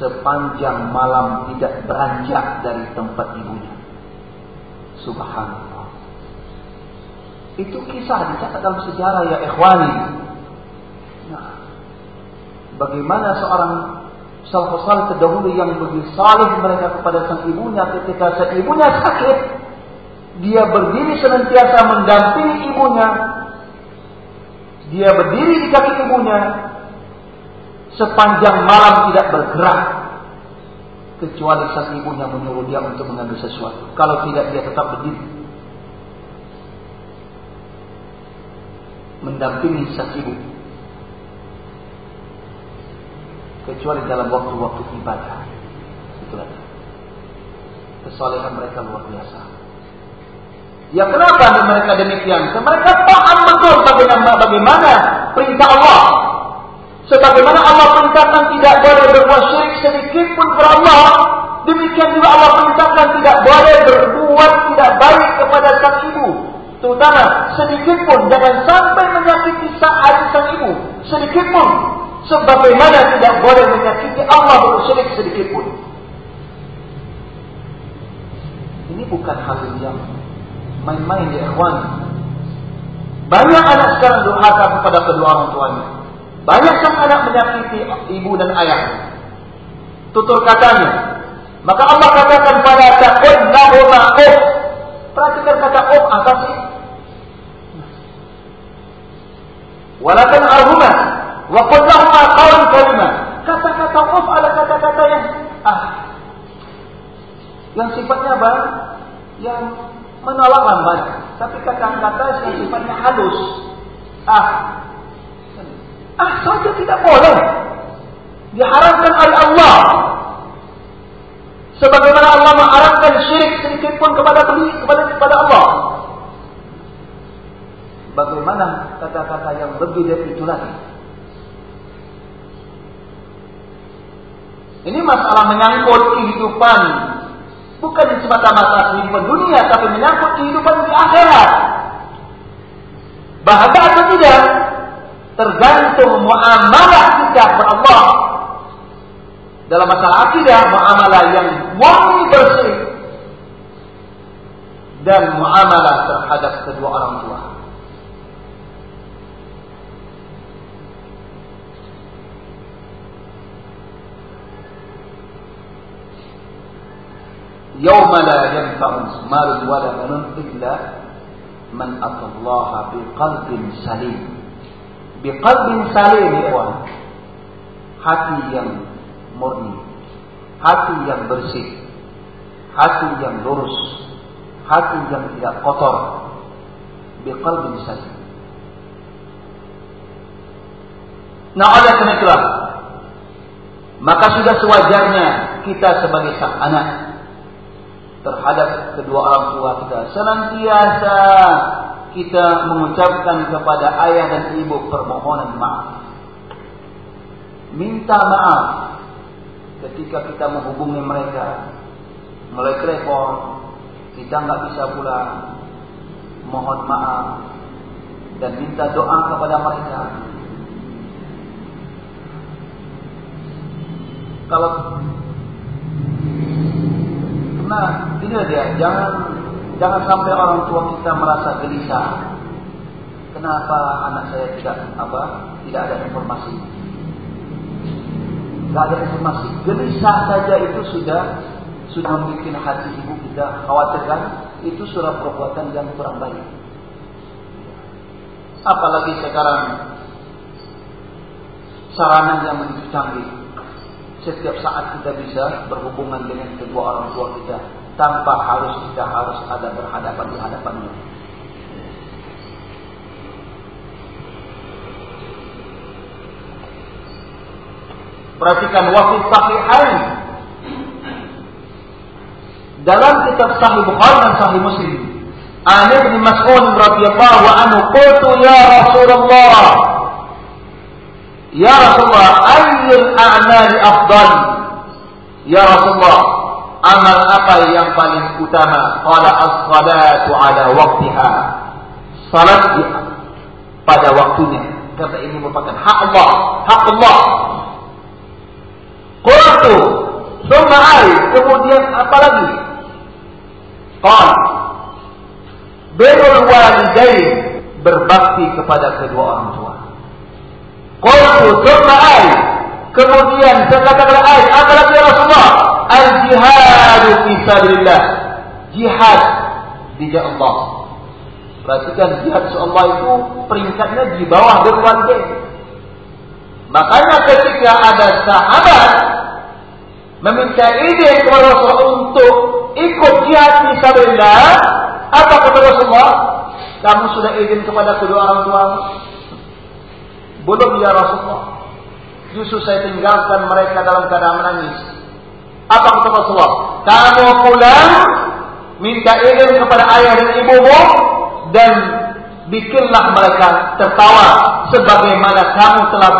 sepanjang malam tidak beranjak dari tempat ibunya. Subhanallah. Itu kisah dicatat dalam sejarah ya ikhwani. Bagaimana seorang salafus salih terdahulu yang lebih salih mereka kepada sang ibunya ketika sang ibunya sakit, dia berdiri senantiasa mendampingi ibunya. Dia berdiri di kaki ibunya sepanjang malam tidak bergerak kecuali sang ibunya menyuruh dia untuk mengambil sesuatu. Kalau tidak dia tetap berdiri. Mendampingi sang ibu kecuali dalam waktu-waktu ibadah. Itulah kesalehan mereka luar biasa. Ya kenapa mereka demikian? Mereka paham betul bagaimana, bagaimana perintah Allah. Sebagaimana Allah perintahkan tidak boleh berbuat syirik sedikit pun kepada Allah, demikian juga Allah perintahkan tidak boleh berbuat tidak baik kepada sang ibu. Terutama sedikit pun jangan sampai menyakiti saat sang ibu. Sedikit pun Sebagaimana tidak boleh menyakiti Allah bersyirik sedikit pun. Ini bukan hal yang main-main ya ikhwan. Banyak anak sekarang durhaka kepada kedua orang tuanya. Banyak sang anak menyakiti ibu dan ayahnya. Tutur katanya. Maka Allah katakan pada takut lahuma uf. Perhatikan kata uf apa sih? Walakan arhumah Wa qul lahum qawlan. Kata-kata uf adalah kata-kata yang ah yang sifatnya apa? Yang menolak lambat. Tapi kata-kata yang sifatnya halus. Ah. Ah saja tidak boleh. Diharamkan oleh Allah. Sebagaimana Allah mengharamkan syirik sedikit pun kepada kepada kepada Allah. Bagaimana kata-kata yang lebih dari itu lagi? Ini masalah menyangkut kehidupan. Bukan semata-mata kehidupan dunia, tapi menyangkut kehidupan di akhirat. Bahagia atau tidak, tergantung muamalah kita kepada Allah. Dalam masalah akidah, muamalah yang murni bersih. Dan muamalah terhadap kedua orang tua. يوم لا ينفع مال ولا بنون إلا من أتى الله بقلب سليم. بقلب سليم يا hati yang murni. Hati yang bersih. Hati yang lurus. Hati yang tidak kotor. Biqalbin salim. Nah oleh karena itulah maka sudah sewajarnya kita sebagai sang anak terhadap kedua orang tua kita. Senantiasa kita mengucapkan kepada ayah dan ibu permohonan maaf. Minta maaf ketika kita menghubungi mereka. Melalui telepon kita nggak bisa pulang. Mohon maaf dan minta doa kepada mereka. Kalau nah ini dia jangan jangan sampai orang tua kita merasa gelisah. Kenapa anak saya tidak apa tidak ada informasi? Tidak ada informasi. Gelisah saja itu sudah sudah membuat hati ibu kita khawatirkan itu surah perbuatan yang kurang baik. Apalagi sekarang sarana yang begitu canggih setiap saat kita bisa berhubungan dengan kedua orang tua kita tanpa harus kita harus ada berhadapan di hadapannya. Perhatikan wafid sahihain. Dalam kitab Sahih Bukhari dan Sahih Muslim. Ani bin Mas'ud radhiyallahu anhu qultu ya Rasulullah Ya Rasulullah ayyul a'mali afdal. Ya Rasulullah amal apa yang paling utama? Qala as-salatu ala waqtiha. Salat pada waktunya. Karena ini merupakan hak Allah hak Allah. Qultu thumma ai kemudian apa lagi? Qala birrul walidain. Berbakti kepada kedua orang tua Qultu thumma ay. Kemudian saya katakan ay, apa lagi ya Rasulullah? Al jihad fi sabilillah. Jihad di jalan Allah. Perhatikan jihad Allah itu peringkatnya di bawah berwalidain. Makanya ketika ada sahabat meminta izin kepada Rasulullah untuk ikut jihad fi sabilillah, apa kata Rasulullah? Kamu sudah izin kepada kedua orang tua belum ya Rasulullah. Justru saya tinggalkan mereka dalam keadaan menangis. Apa kata Rasulullah? Kamu pulang, minta izin kepada ayah dan ibumu, dan bikinlah mereka tertawa sebagaimana kamu telah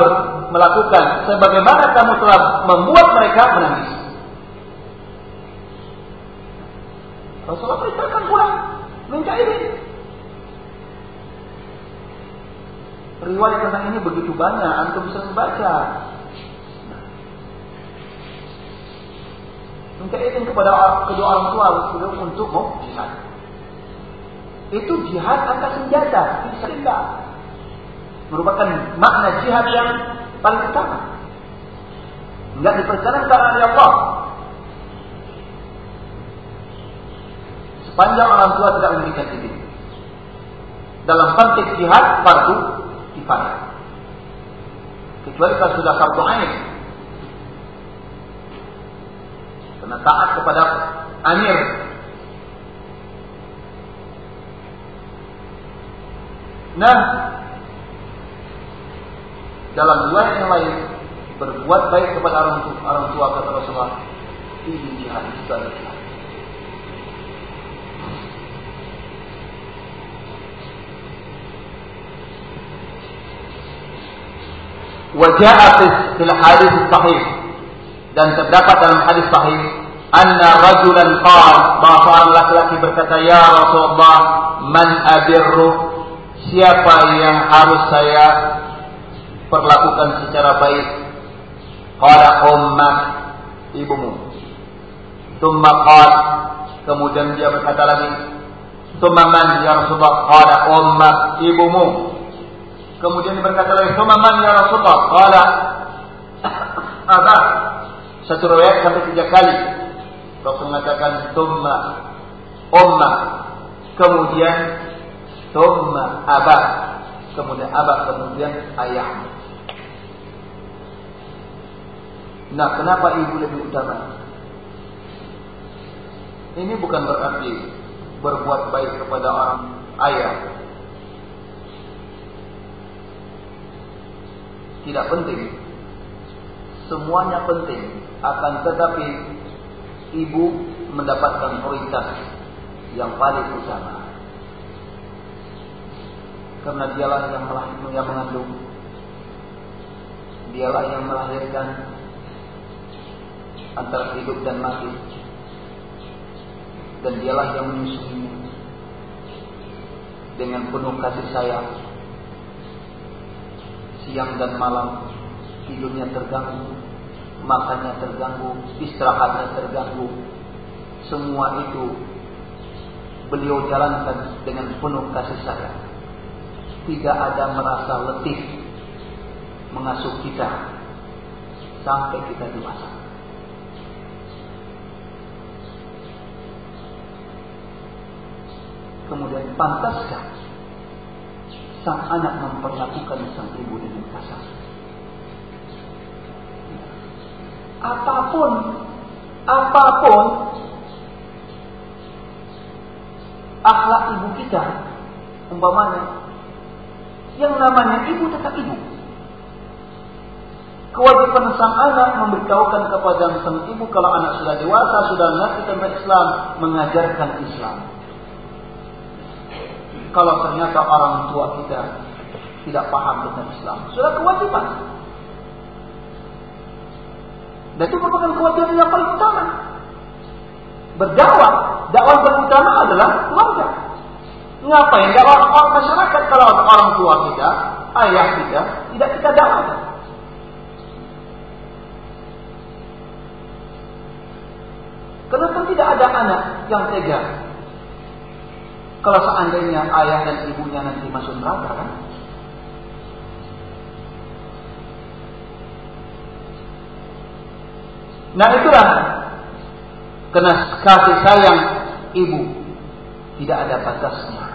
melakukan, sebagaimana kamu telah membuat mereka menangis. Rasulullah perintahkan pulang, minta izin. Riwayat tentang ini begitu banyak, antum bisa membaca. Izin kepada kedua orang tua untuk mau jihad. Itu jihad angkat senjata, bisa Merupakan makna jihad yang paling utama. Enggak diperkenankan oleh Allah. Sepanjang orang tua tidak memberikan izin. Dalam konteks jihad, fardu kifayah. Kecuali kalau sudah fardu ain. Karena taat kepada amir. Nah, dalam dua yang lain berbuat baik kepada orang tua, orang tua kata Rasulullah ini Waja'a fil hadis sahih dan terdapat dalam hadis sahih anna rajulan qala bahwa laki-laki berkata ya Rasulullah man abirru siapa yang harus saya perlakukan secara baik? Qala ummak ibumu. Thumma qala kemudian dia berkata lagi thumma man ya Rasulullah? Qala ummak ibumu Kemudian berkata lagi, "Sumaman ya Rasulullah?" Qala, "Aba." Satu riwayat sampai tiga kali. Rasul mengatakan, "Tsumma umma." Kemudian "Tsumma aba." Kemudian aba, kemudian ayah. Nah, kenapa ibu lebih utama? Ini bukan berarti berbuat baik kepada orang ayah tidak penting. Semuanya penting. Akan tetapi ibu mendapatkan prioritas yang paling utama. Karena dialah yang yang mengandung. Dialah yang melahirkan antara hidup dan mati. Dan dialah yang menyusuinya dengan penuh kasih sayang. Siang dan malam tidurnya terganggu, makannya terganggu, istirahatnya terganggu. Semua itu beliau jalankan dengan penuh kasih sayang. Tidak ada merasa letih mengasuh kita sampai kita dewasa. Kemudian pantaskah sang anak memperlakukan sang ibu dengan kasar? Apa pun, apa pun akhlak ibu kita, umpamanya, yang namanya ibu tetap ibu. Kewajiban sang anak memberitahukan kepada sang ibu kalau anak sudah dewasa, sudah mengerti tentang Islam, mengajarkan Islam. Kalau ternyata orang tua kita tidak paham tentang Islam, sudah kewajiban. Dan itu merupakan kewajiban yang paling utama. Berdakwah, dakwah yang utama adalah keluarga. Ngapain dakwah orang masyarakat kalau orang tua kita, ayah kita tidak kita dakwahkan? Kenapa tidak ada anak yang tega? Kalau seandainya ayah dan ibunya nanti masuk neraka kan? Nah itulah kena kasih sayang ibu tidak ada batasnya.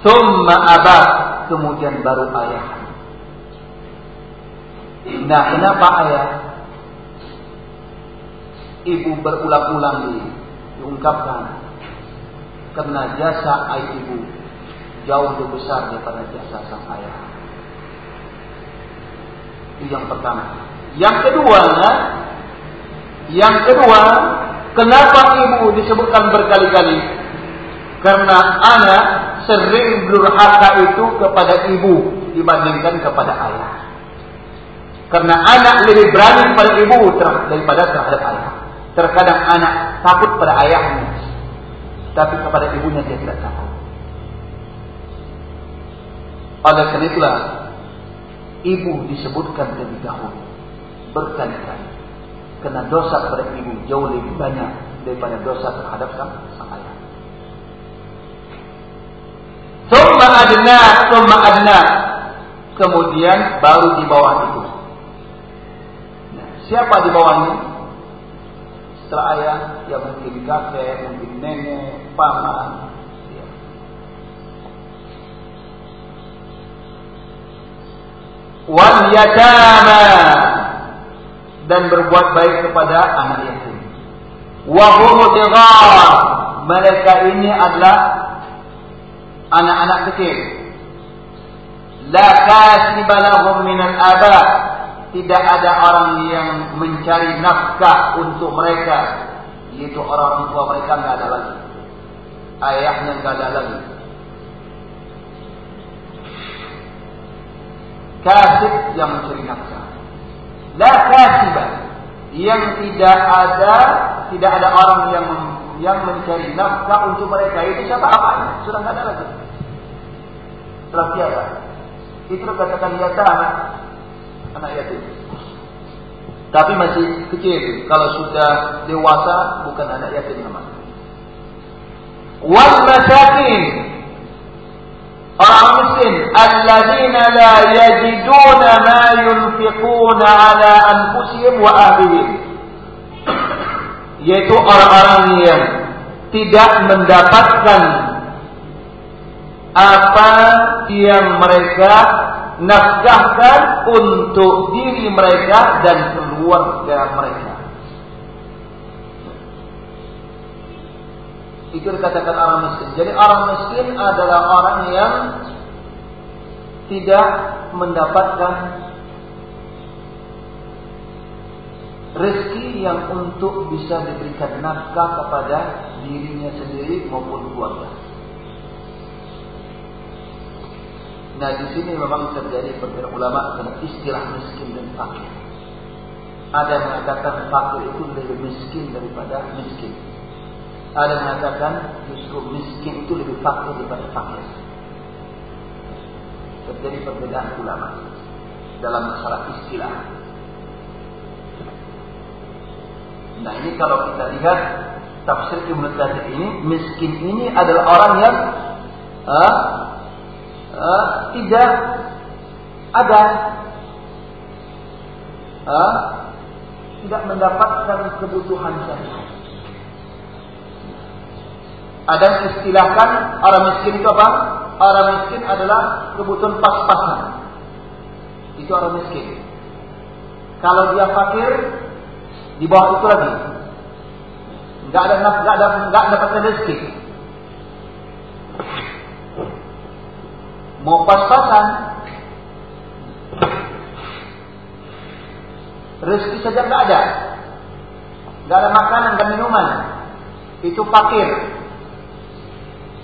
Summa abah kemudian baru ayah. Nah, kenapa ayah? Ibu berulang-ulang diungkapkan karena jasa ayah ibu jauh lebih besar daripada jasa sang ayah. Itu yang pertama. Yang kedua, yang kedua, kenapa ibu disebutkan berkali-kali? Karena anak sering durhaka itu kepada ibu dibandingkan kepada ayah. Karena anak lebih berani kepada ibu daripada terhadap ayah. Terkadang anak takut pada ayahnya, tapi kepada ibunya dia tidak takut. Oleh karena itulah ibu disebutkan lebih dahulu berkali-kali. Karena dosa pada ibu jauh lebih banyak daripada dosa terhadap sang, sang ayah. Summa adna, summa adna. Kemudian baru di bawah itu. Siapa di bawahnya? Setelah ayah, ya mungkin kakek, mungkin nenek, paman, wal yatama dan berbuat baik kepada anak yatim. Wa hum mereka ini adalah anak-anak kecil. La kasiba lahum min al-aba tidak ada orang yang mencari nafkah untuk mereka. Yaitu orang tua mereka nggak ada lagi. Ayahnya nggak ada lagi. Kasib yang mencari nafkah. La kasibah yang tidak ada tidak ada orang yang yang mencari nafkah untuk mereka. Itu siapa? Apa sudah tidak ada lagi. Telah tiada itu katakan yatama anak yatim. Tapi masih kecil. Kalau sudah dewasa bukan anak yatim namanya wal masakin. Orang miskin. Alladzina la yajiduna ma yunfiquna ala anfusihim wa ahlihim. Yaitu orang-orang yang tidak mendapatkan apa yang mereka nafkahkan untuk diri mereka dan keluarga mereka. Itu dikatakan orang miskin. Jadi orang miskin adalah orang yang tidak mendapatkan rezeki yang untuk bisa diberikan nafkah kepada dirinya sendiri maupun keluarga. Nah di sini memang terjadi perbedaan ulama tentang istilah miskin dan fakir. Ada yang mengatakan fakir itu lebih miskin daripada miskin. Ada yang mengatakan justru miskin itu lebih fakir daripada fakir. Terjadi perbedaan ulama dalam masalah istilah. Nah ini kalau kita lihat tafsir Ibnu Katsir ini, miskin ini adalah orang yang uh, tidak ada uh, tidak mendapatkan kebutuhan Ada istilahkan orang miskin itu apa? Orang miskin adalah kebutuhan pas-pasan. Itu orang miskin. Kalau dia fakir, di bawah itu lagi. Enggak ada enggak ada enggak dapat rezeki. Pas-pasan. Rezeki saja enggak ada. Enggak ada makanan dan minuman. Itu fakir.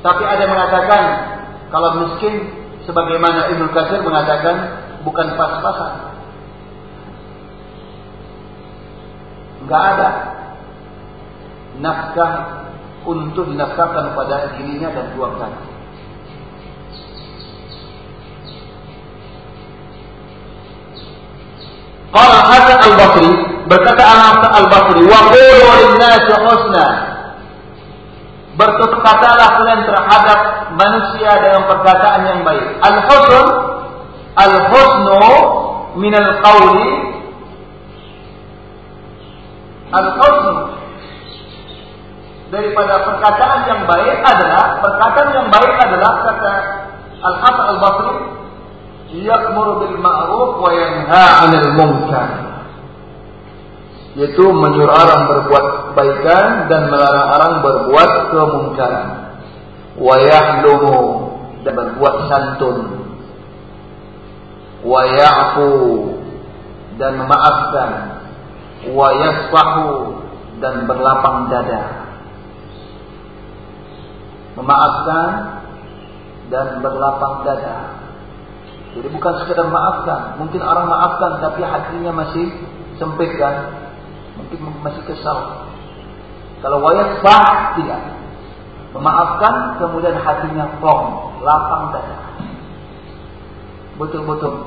Tapi ada yang mengatakan kalau miskin sebagaimana Ibnu Katsir mengatakan bukan pas-pasan. Enggak ada nafkah untuk dinafkahkan kepada dirinya dan keluarganya. Qala Hasan Al-Basri berkata Hasan Al-Basri wa qulu lin-nasi husna Bertutur katalah kalian terhadap manusia dengan perkataan yang baik. Al-husn al-husnu min al-qawli Al-husn daripada perkataan yang baik adalah perkataan yang baik adalah kata Al-Hasan Al-Basri ya'muru bil ma'ruf wa yanha 'anil munkar. Yaitu menyuruh orang berbuat kebaikan dan melarang orang berbuat kemungkaran. Wa yahlumu dan berbuat santun. Wa ya'fu dan memaafkan. Wa yasfahu dan berlapang dada. Memaafkan dan berlapang dada jadi bukan sekedar maafkan mungkin orang maafkan tapi hatinya masih sempit kan? Mungkin masih kesal. Kalau wayasfah tidak. Memaafkan kemudian hatinya plong lapang dada betul-betul.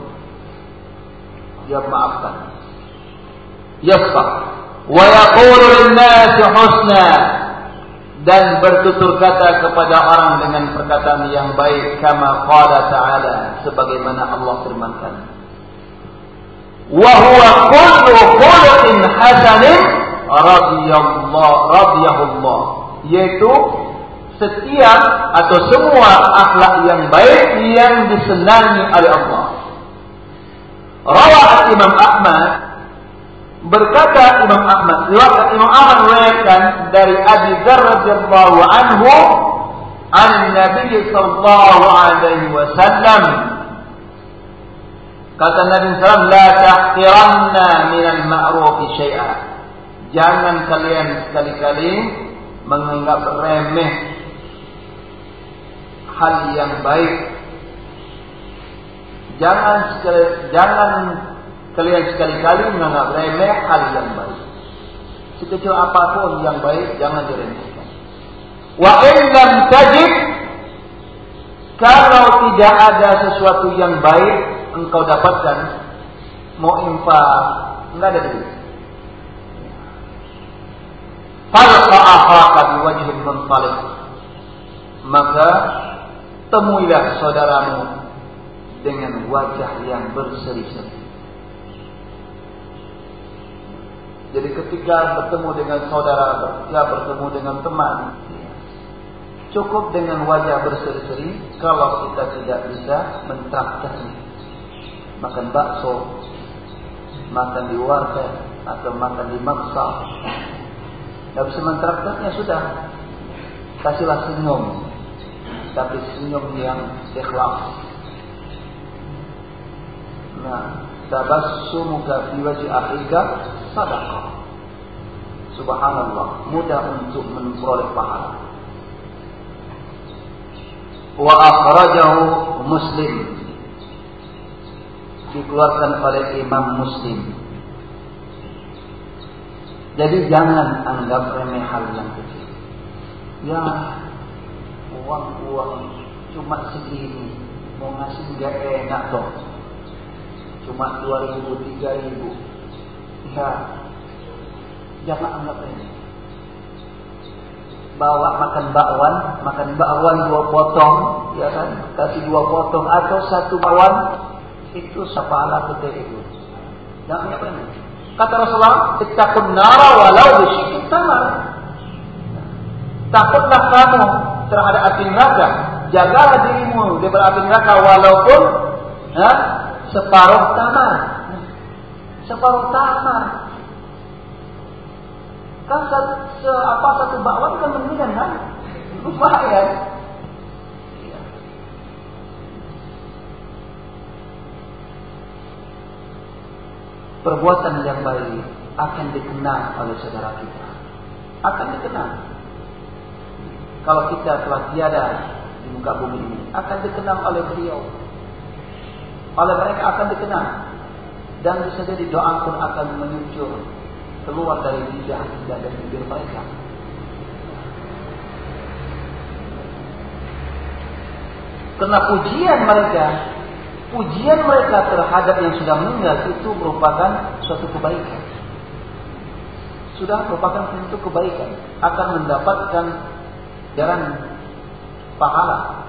Dia maafkan. Yasfah wa yaqulu lin-nasi husna dan bertutur kata kepada orang dengan perkataan yang baik kama qala ta'ala sebagaimana Allah firmankan wa huwa kullu khuluqin hasanin radiyallahu radiyahullah yaitu setiap atau semua akhlak yang baik yang disenangi oleh Allah. Rawat Imam Ahmad Berkata Imam Ahmad, riwayat Imam Ahmad meriwayatkan dari Abi Dzar radhiyallahu anhu an Nabi sallallahu alaihi wasallam. Kata Nabi sallallahu la tahqiranna min al-ma'ruf syai'a. Jangan kalian sekali-kali menganggap remeh hal yang baik. Jangan jangan Kalian sekali-kali menganggap remeh hal yang baik. Sekecil apa pun yang baik jangan diremehkan. Wa illam tajid kalau tidak ada sesuatu yang baik engkau dapatkan mau infak enggak ada duit. Falqa akhaka biwajhin muntalib. Maka temuilah saudaramu dengan wajah yang berseri-seri. Jadi ketika bertemu dengan saudara, ketika bertemu dengan teman, cukup dengan wajah berseri-seri kalau kita tidak bisa mentraktirnya. Makan bakso, makan di warteg, atau makan di maksa. Tidak bisa mentraktirnya sudah. kasihlah senyum, tapi senyum yang ikhlas. Nah, tabassumuka fi wajhi akhika sadaqah. Subhanallah, mudah untuk memperoleh pahala. Wa akhrajahu Muslim. Dikeluarkan oleh Imam Muslim. Jadi jangan anggap remeh hal yang kecil. Ya, uang-uang cuma segini. Mau ngasih gak enak dong. Cuma dua ribu, tiga ribu. Ya, jangan anggap remeh. Bawa makan bakwan, makan bakwan dua potong, ya kan? Kasih dua potong atau satu bakwan itu sepala kita itu. Jangan anggap remeh. Kata Rasulullah, "Ittaqun nara walau bisyikit tamar." Takutlah kamu terhadap api neraka. Jagalah dirimu daripada api neraka walaupun ya, separuh tamar. Separuh tamar. Kan se, apa satu bakwan kan mendingan kan? Lumayan. perbuatan yang baik akan dikenal oleh saudara kita. Akan dikenal. Kalau kita telah tiada di muka bumi ini, akan dikenal oleh beliau. Oleh mereka akan dikenal. Dan bisa jadi doa pun akan menyucur keluar dari lidah dan dari bibir mereka. Karena pujian mereka pujian mereka terhadap yang sudah meninggal itu merupakan suatu kebaikan. Sudah merupakan bentuk kebaikan. Akan mendapatkan jalan pahala.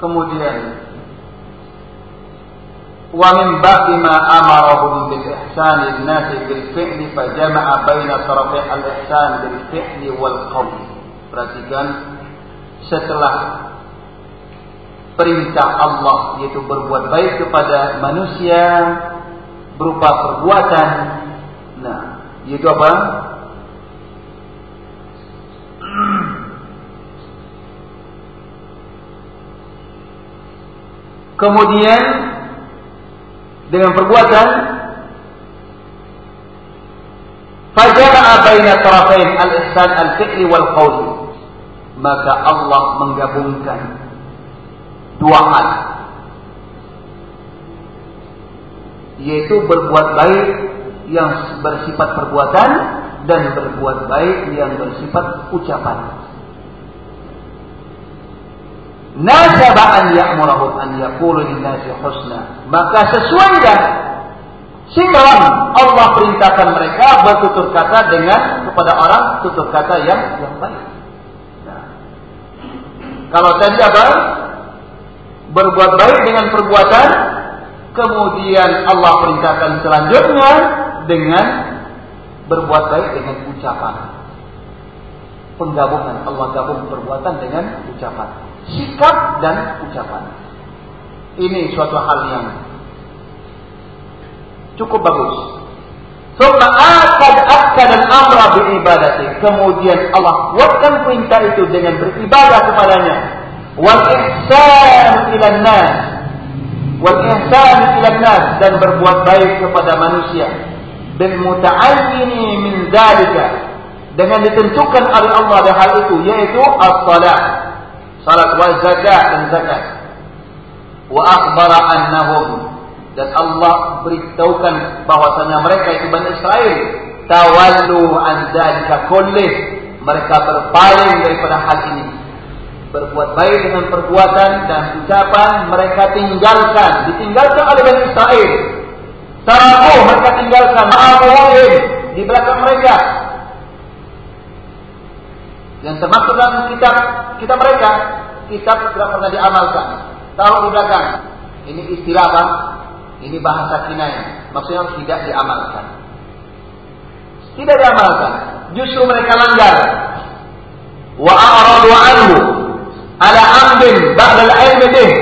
Kemudian nas bil fi'li fa jama'a baina tarafi al ihsan bil fi'li wal qawl. Perhatikan setelah perintah Allah yaitu berbuat baik kepada manusia berupa perbuatan nah yaitu apa kemudian dengan perbuatan fajara baina tarafain al-ihsan al-fi'li wal qawli maka Allah menggabungkan dua hal yaitu berbuat baik yang bersifat perbuatan dan berbuat baik yang bersifat ucapan. Nasaba an ya'murahum an yaqulu lin-nasi husna. Maka sesuai dan sinkron Allah perintahkan mereka bertutur kata dengan kepada orang tutur kata yang yang baik. Kalau tadi apa? Berbuat baik dengan perbuatan, kemudian Allah perintahkan selanjutnya dengan berbuat baik dengan ucapan. Penggabungan Allah gabung perbuatan dengan ucapan, sikap dan ucapan. Ini suatu hal yang cukup bagus. Thumma akad akad dan amra ibadati. Kemudian Allah kuatkan perintah itu dengan beribadah kepadanya. Wal ihsan ila nas. Wal ihsan ila nas dan berbuat baik kepada manusia. Bil muta'ayyini min zalika. Dengan ditentukan oleh Allah dari hal itu yaitu as-salat. Salat wa zakat dan zakat. Wa akhbara annahum. Dan Allah beritahukan bahwasanya mereka itu Bani Israel. Tawallu an dzalika kullih. Mereka berpaling daripada hal ini. Berbuat baik dengan perbuatan dan ucapan mereka tinggalkan ditinggalkan oleh Bani Israel. Taraku mereka tinggalkan ma'amuhim di belakang mereka yang termasuk dalam kitab kita mereka kitab tidak pernah diamalkan tahu di belakang ini istilah apa ini bahasa kinayah. Maksudnya tidak diamalkan. Tidak diamalkan. Justru mereka langgar. Wa a'radu anhu ala amdin ba'dal ilmi bih.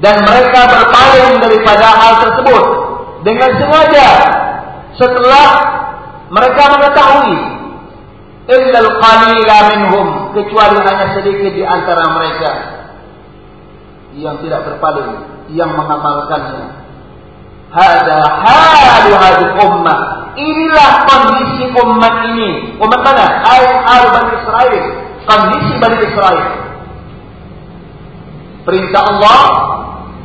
Dan mereka berpaling daripada hal tersebut dengan sengaja setelah Mereka mengetahui illal qalila minhum kecuali hanya sedikit di antara mereka yang tidak berpaling, yang mengamalkannya. Hada halu hadhihi ummah. Inilah kondisi umat ini. Umat mana? Al Bani Israel. Kondisi Bani Israel. Perintah Allah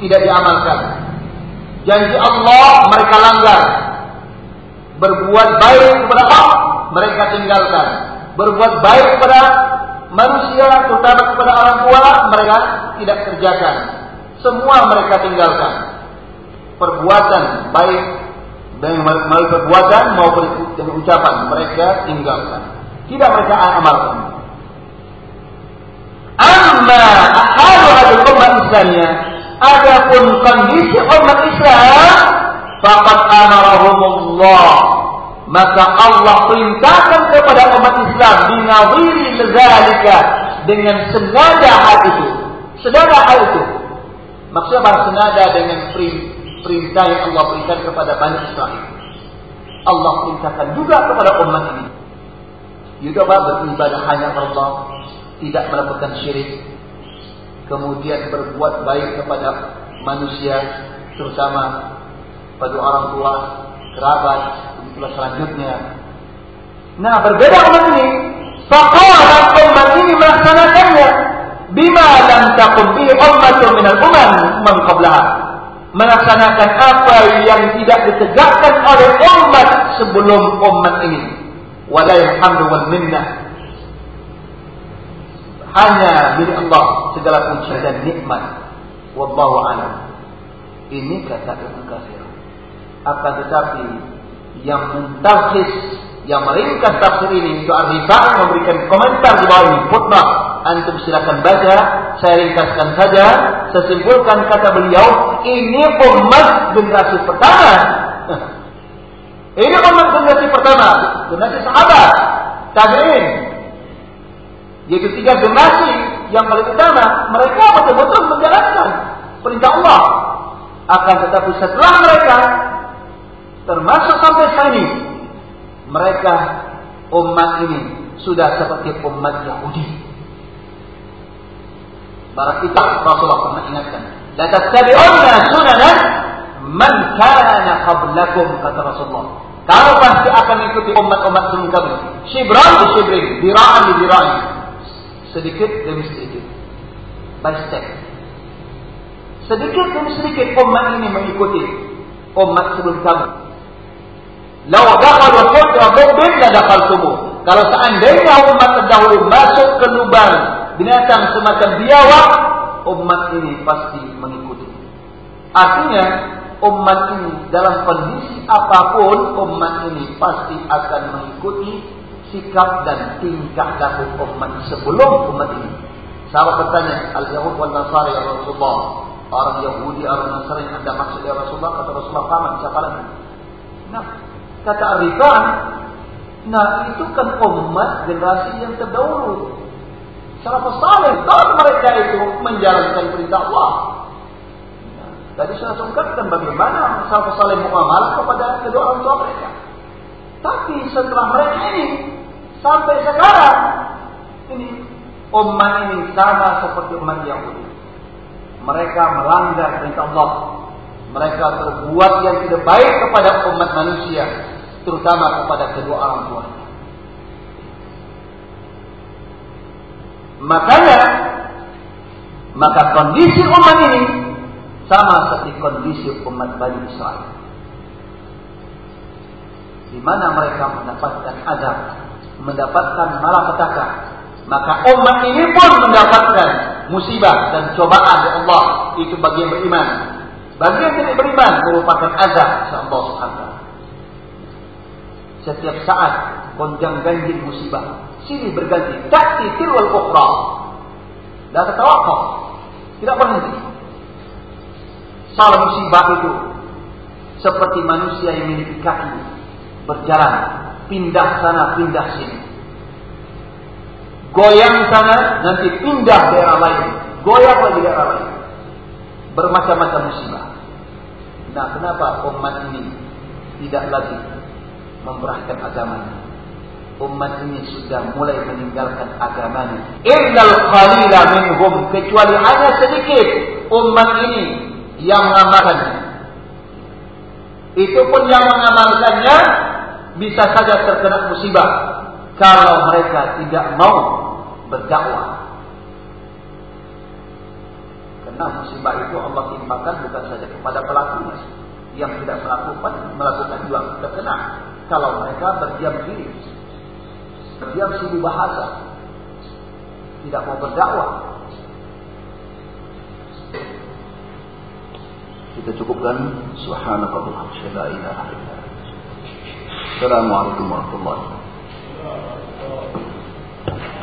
tidak diamalkan. Janji Allah mereka langgar. Berbuat baik kepada Allah mereka tinggalkan. Berbuat baik kepada manusia terutama kepada orang tua mereka tidak kerjakan. Semua mereka tinggalkan. Perbuatan baik dengan melalui perbuatan maupun dengan ucapan mereka tinggalkan. Tidak mereka amalkan. Amma ahalu hadul umat Islamnya Adapun kondisi umat Islam Fakat amarahumullah Maka Allah perintahkan kepada umat Islam Binawiri lezalika Dengan senada hal itu. Senada hal itu. Maksudnya apa? Senada dengan perintah yang Allah berikan kepada Bani Israel. Allah perintahkan juga kepada umat ini. Juga beribadah hanya Allah. Tidak melakukan syirik. Kemudian berbuat baik kepada manusia terutama pada orang tua, kerabat, itulah selanjutnya. Nah, berbeda umat ini, faqala umat ini melaksanakannya bima lam taqum bi ummatun min al-umam man qablaha. Melaksanakan apa yang tidak ditegakkan oleh umat sebelum umat ini. Walai hamdu wal minnah hanya milik Allah segala puji dan nikmat. Wallahu a'lam. Ini kata Ibnu Katsir. Akan tetapi yang mentarkis, yang meringkas tafsir ini itu Ar-Rifai memberikan komentar di bawah ini footnote. Antum silakan baca, saya ringkaskan saja. Saya simpulkan kata beliau, ini umat generasi pertama. Ini umat generasi pertama, generasi sahabat, tabi'in, yaitu tiga generasi yang paling utama, mereka betul-betul menjalankan perintah Allah. Akan tetapi setelah mereka, termasuk sampai saat ini, mereka umat ini sudah seperti umat Yahudi. Barang kita Rasulullah pernah ingatkan. La tattabi'unna sunanan man kana qablakum kata Rasulullah. Kamu pasti akan ikuti umat-umat sebelum kamu. Shibran di shibrin, dira'an di dira'an sedikit demi sedikit by step sedikit demi sedikit umat ini mengikuti umat sebelum kamu lau dakhalu hujra bubbin la dakhaltumu kalau seandainya umat terdahulu masuk ke lubang binatang semacam biawak umat ini pasti mengikuti artinya umat ini dalam kondisi apa pun umat ini pasti akan mengikuti sikap dan tingkah laku umat sebelum umat ini. Sahabat bertanya, Al-Yahud wal Nasara ya Rasulullah. Orang Yahudi, orang Nasrani anda maksud ya Rasulullah? Kata Rasulullah, paman, siapa lagi? Kata Arifan, nah itu kan umat generasi yang terdahulu. Salafus saleh, tahun mereka itu menjalankan perintah Allah. Nah, tadi saya sungkapkan bagaimana salafus saleh muamalah kepada kedua orang tua mereka. Tapi setelah mereka ini Sampai sekarang ini umat ini sama seperti umat Yahudi. Mereka melanggar perintah Allah. Mereka berbuat yang tidak baik kepada umat manusia, terutama kepada kedua orang tua. Makanya, maka kondisi umat ini sama seperti kondisi umat Bani Israel. Di mana mereka mendapatkan azab mendapatkan malapetaka. Maka umat ini pun mendapatkan musibah dan cobaan dari Allah. Itu bagi yang beriman. Bagi yang tidak beriman merupakan azab Allah Subhanahu Setiap saat gonjang ganjing musibah, silih berganti. Ta'ti tilwal ukhra. La tatawaqaf. Tidak berhenti. Salah musibah itu seperti manusia yang memiliki kaki berjalan pindah sana, pindah sini. Goyang sana, nanti pindah daerah lain. Goyang lagi daerah lain. Bermacam-macam musibah. Nah, kenapa umat ini tidak lagi memperhatikan agamanya. Umat ini sudah mulai meninggalkan agamanya. Illal qalila minhum kecuali hanya sedikit umat ini yang mengamalkannya. Itu pun yang mengamalkannya bisa saja terkena musibah kalau mereka tidak mau berdakwah. Karena musibah itu Allah timpakan bukan saja kepada pelakunya, yang tidak melakukan melakukan juga terkena kalau mereka berdiam diri, berdiam sini bahasa, tidak mau berdakwah. Kita cukupkan subhanakallah la ilaha illa Assalamualaikum warahmatullahi wabarakatuh.